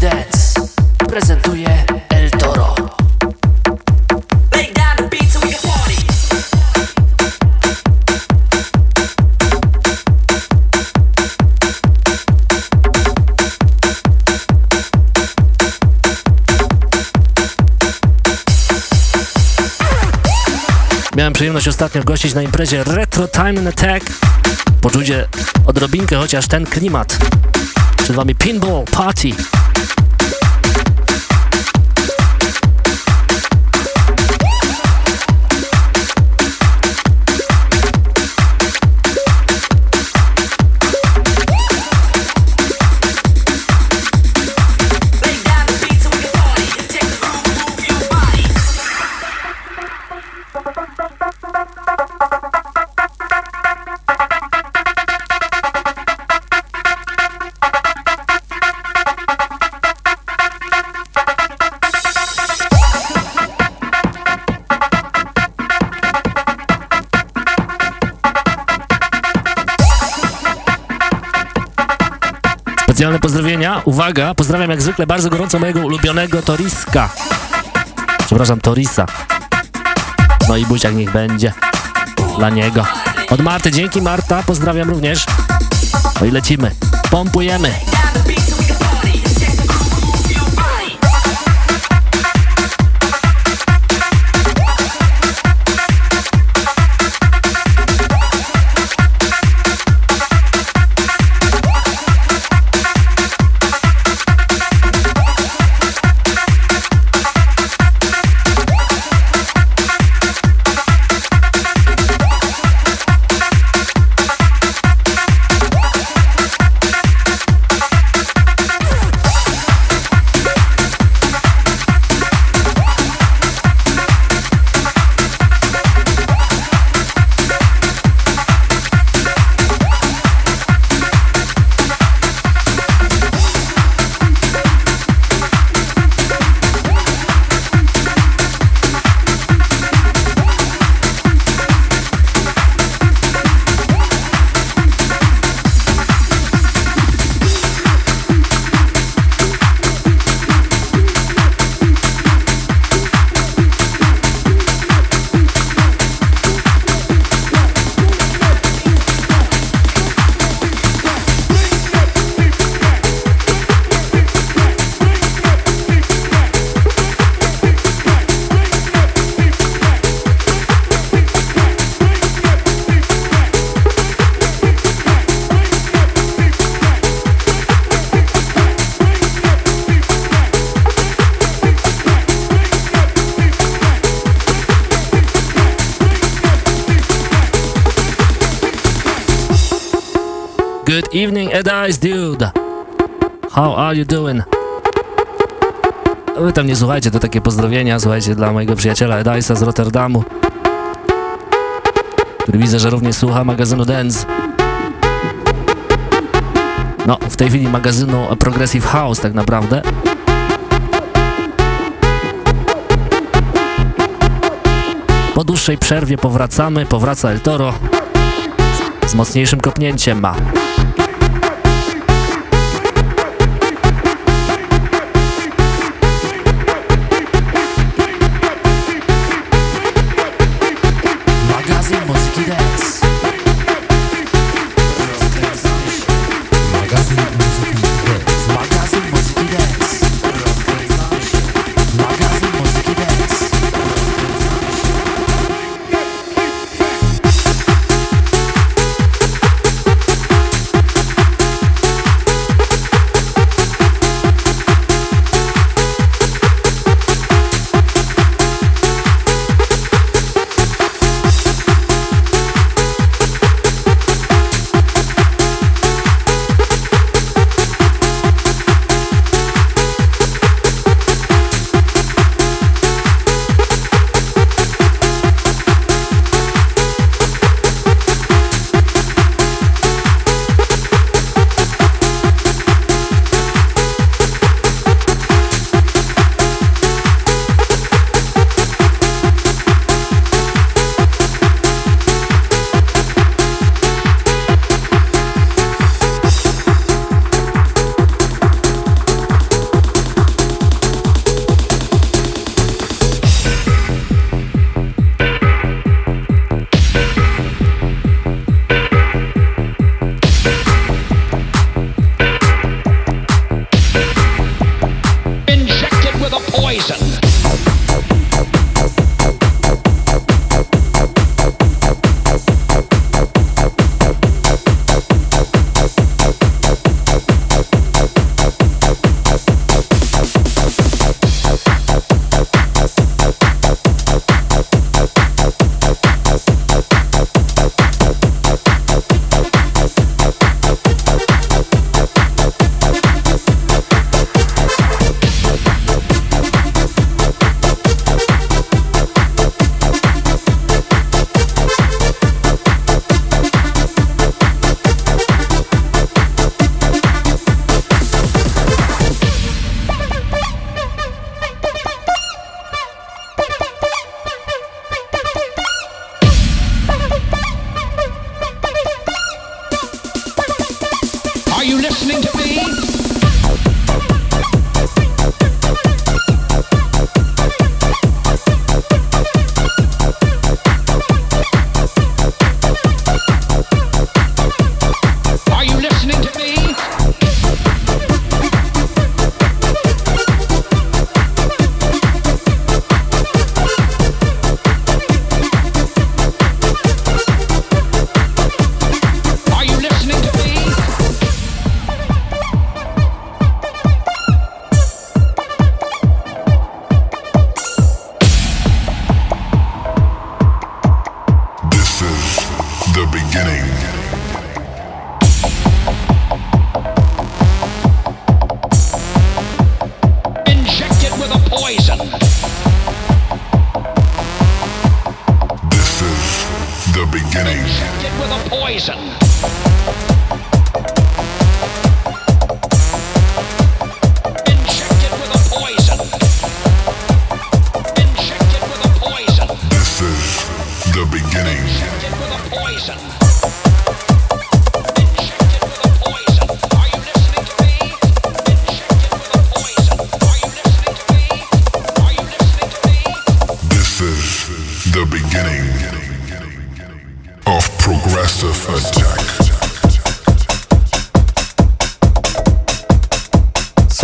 Dance prezentuje El Toro. Miałem przyjemność ostatnio gościć na imprezie Retro Time and Attack. Poczucie odrobinkę chociaż ten klimat. Przed wami Pinball Party. Uwaga, pozdrawiam jak zwykle bardzo gorąco mojego ulubionego Toriska. Przepraszam, Torisa. No i buziak niech będzie dla niego. Od Marty, dzięki Marta, pozdrawiam również. No i lecimy, pompujemy. Edice dude. How are you doing? Wy tam nie słuchajcie, to takie pozdrowienia, słuchajcie, dla mojego przyjaciela Edice'a z Rotterdamu, który widzę, że również słucha magazynu Dance. No, w tej chwili magazynu Progressive House tak naprawdę. Po dłuższej przerwie powracamy, powraca El Toro z mocniejszym kopnięciem ma.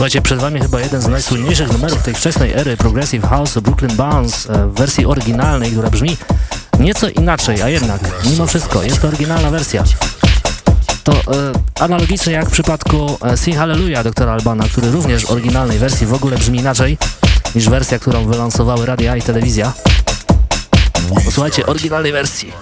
Słuchajcie, przed wami chyba jeden z najsłynniejszych numerów tej wczesnej ery Progressive House Brooklyn Bounce e, w wersji oryginalnej, która brzmi nieco inaczej, a jednak, mimo wszystko, jest to oryginalna wersja. To e, analogicznie jak w przypadku e, Sing Hallelujah doktora Albana, który również w oryginalnej wersji w ogóle brzmi inaczej niż wersja, którą wylansowały radia i telewizja. Posłuchajcie oryginalnej wersji.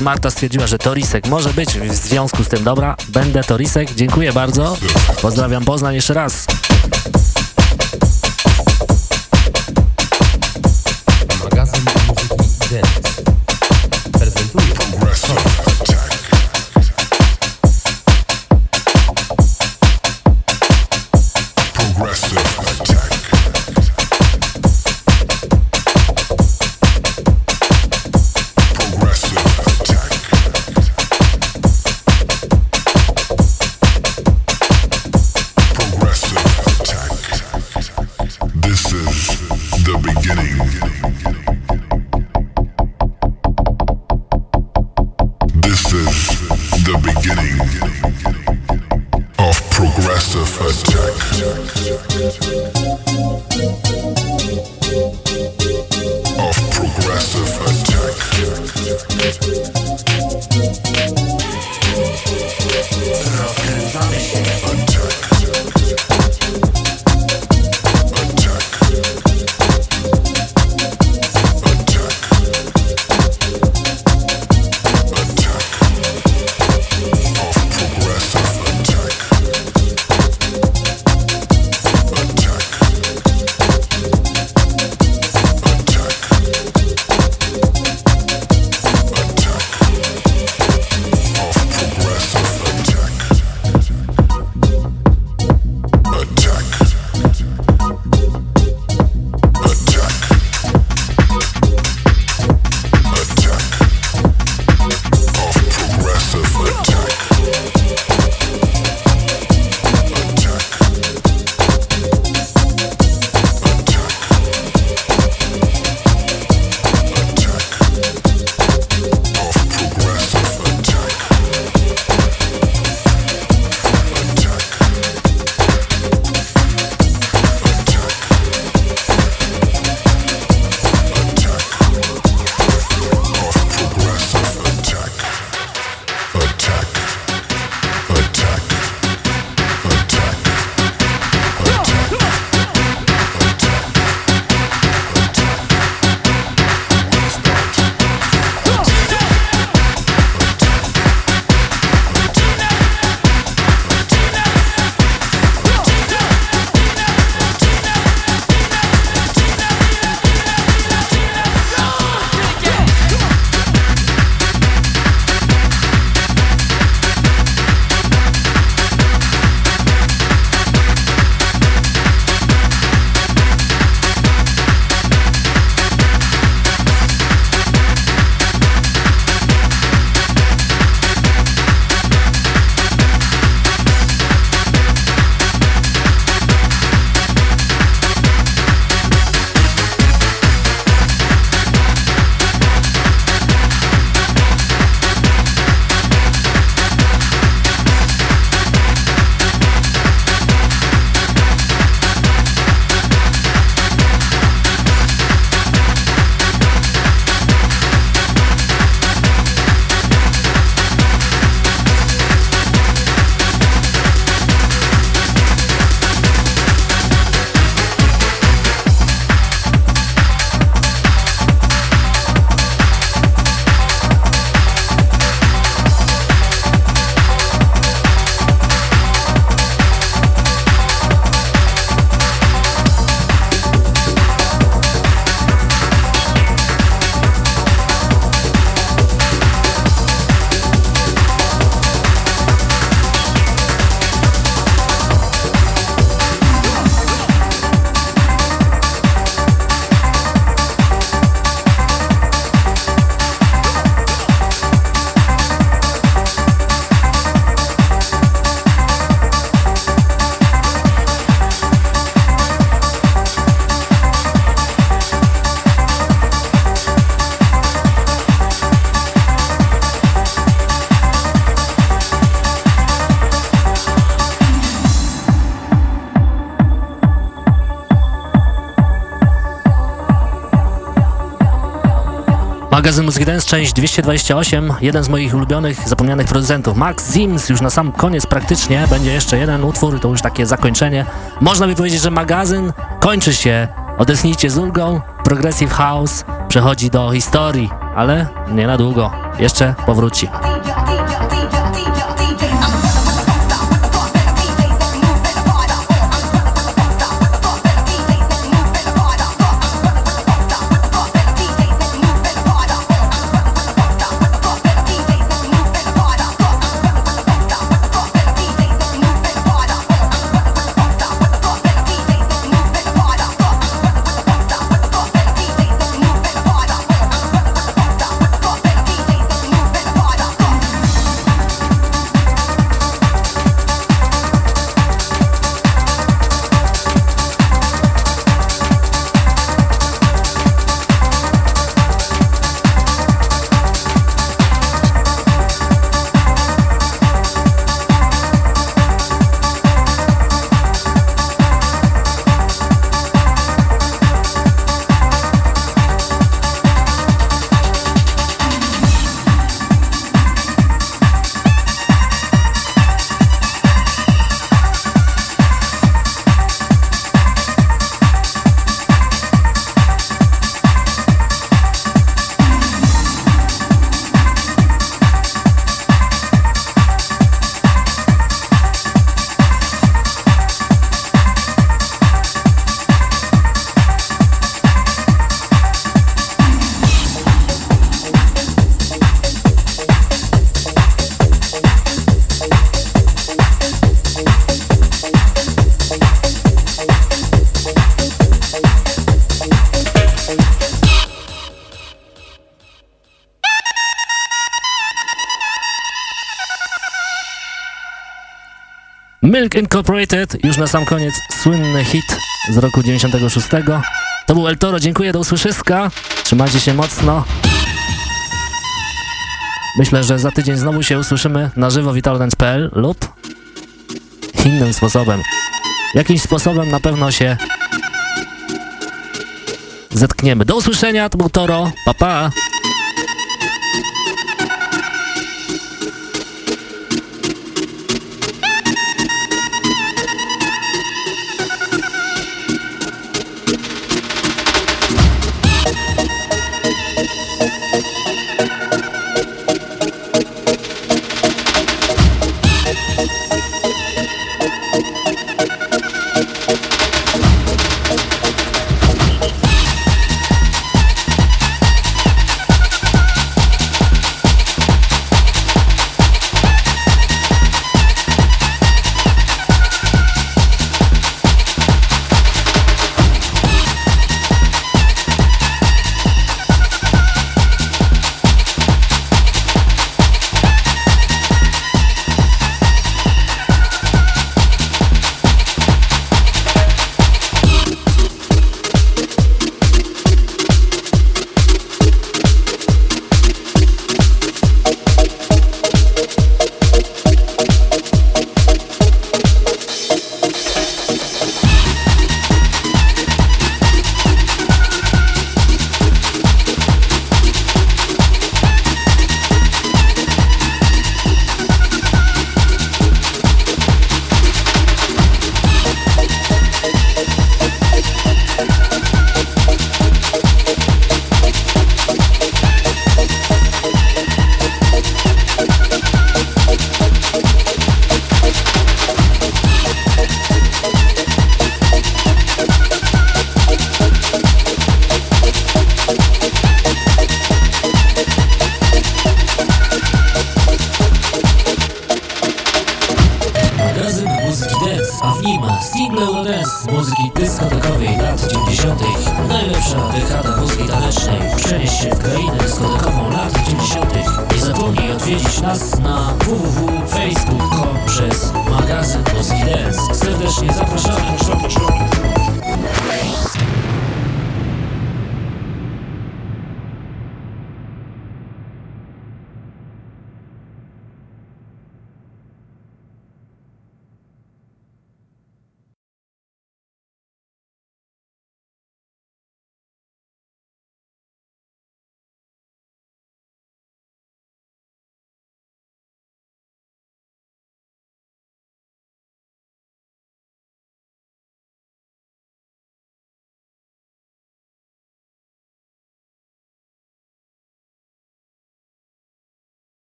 Marta stwierdziła, że Torisek może być w związku z tym. Dobra, będę Torisek, dziękuję bardzo. Pozdrawiam Poznań jeszcze raz. Część 228, jeden z moich ulubionych, zapomnianych producentów. Max Zims, już na sam koniec praktycznie, będzie jeszcze jeden utwór, to już takie zakończenie. Można by powiedzieć, że magazyn kończy się, odetchnijcie z ulgą, Progressive House przechodzi do historii, ale nie na długo, jeszcze powróci. Incorporated, już na sam koniec słynny hit z roku 96. To był El Toro, dziękuję, do usłyszyska. Trzymajcie się mocno. Myślę, że za tydzień znowu się usłyszymy na żywo witalodance.pl lub innym sposobem. Jakimś sposobem na pewno się zetkniemy. Do usłyszenia, to był Toro, pa pa!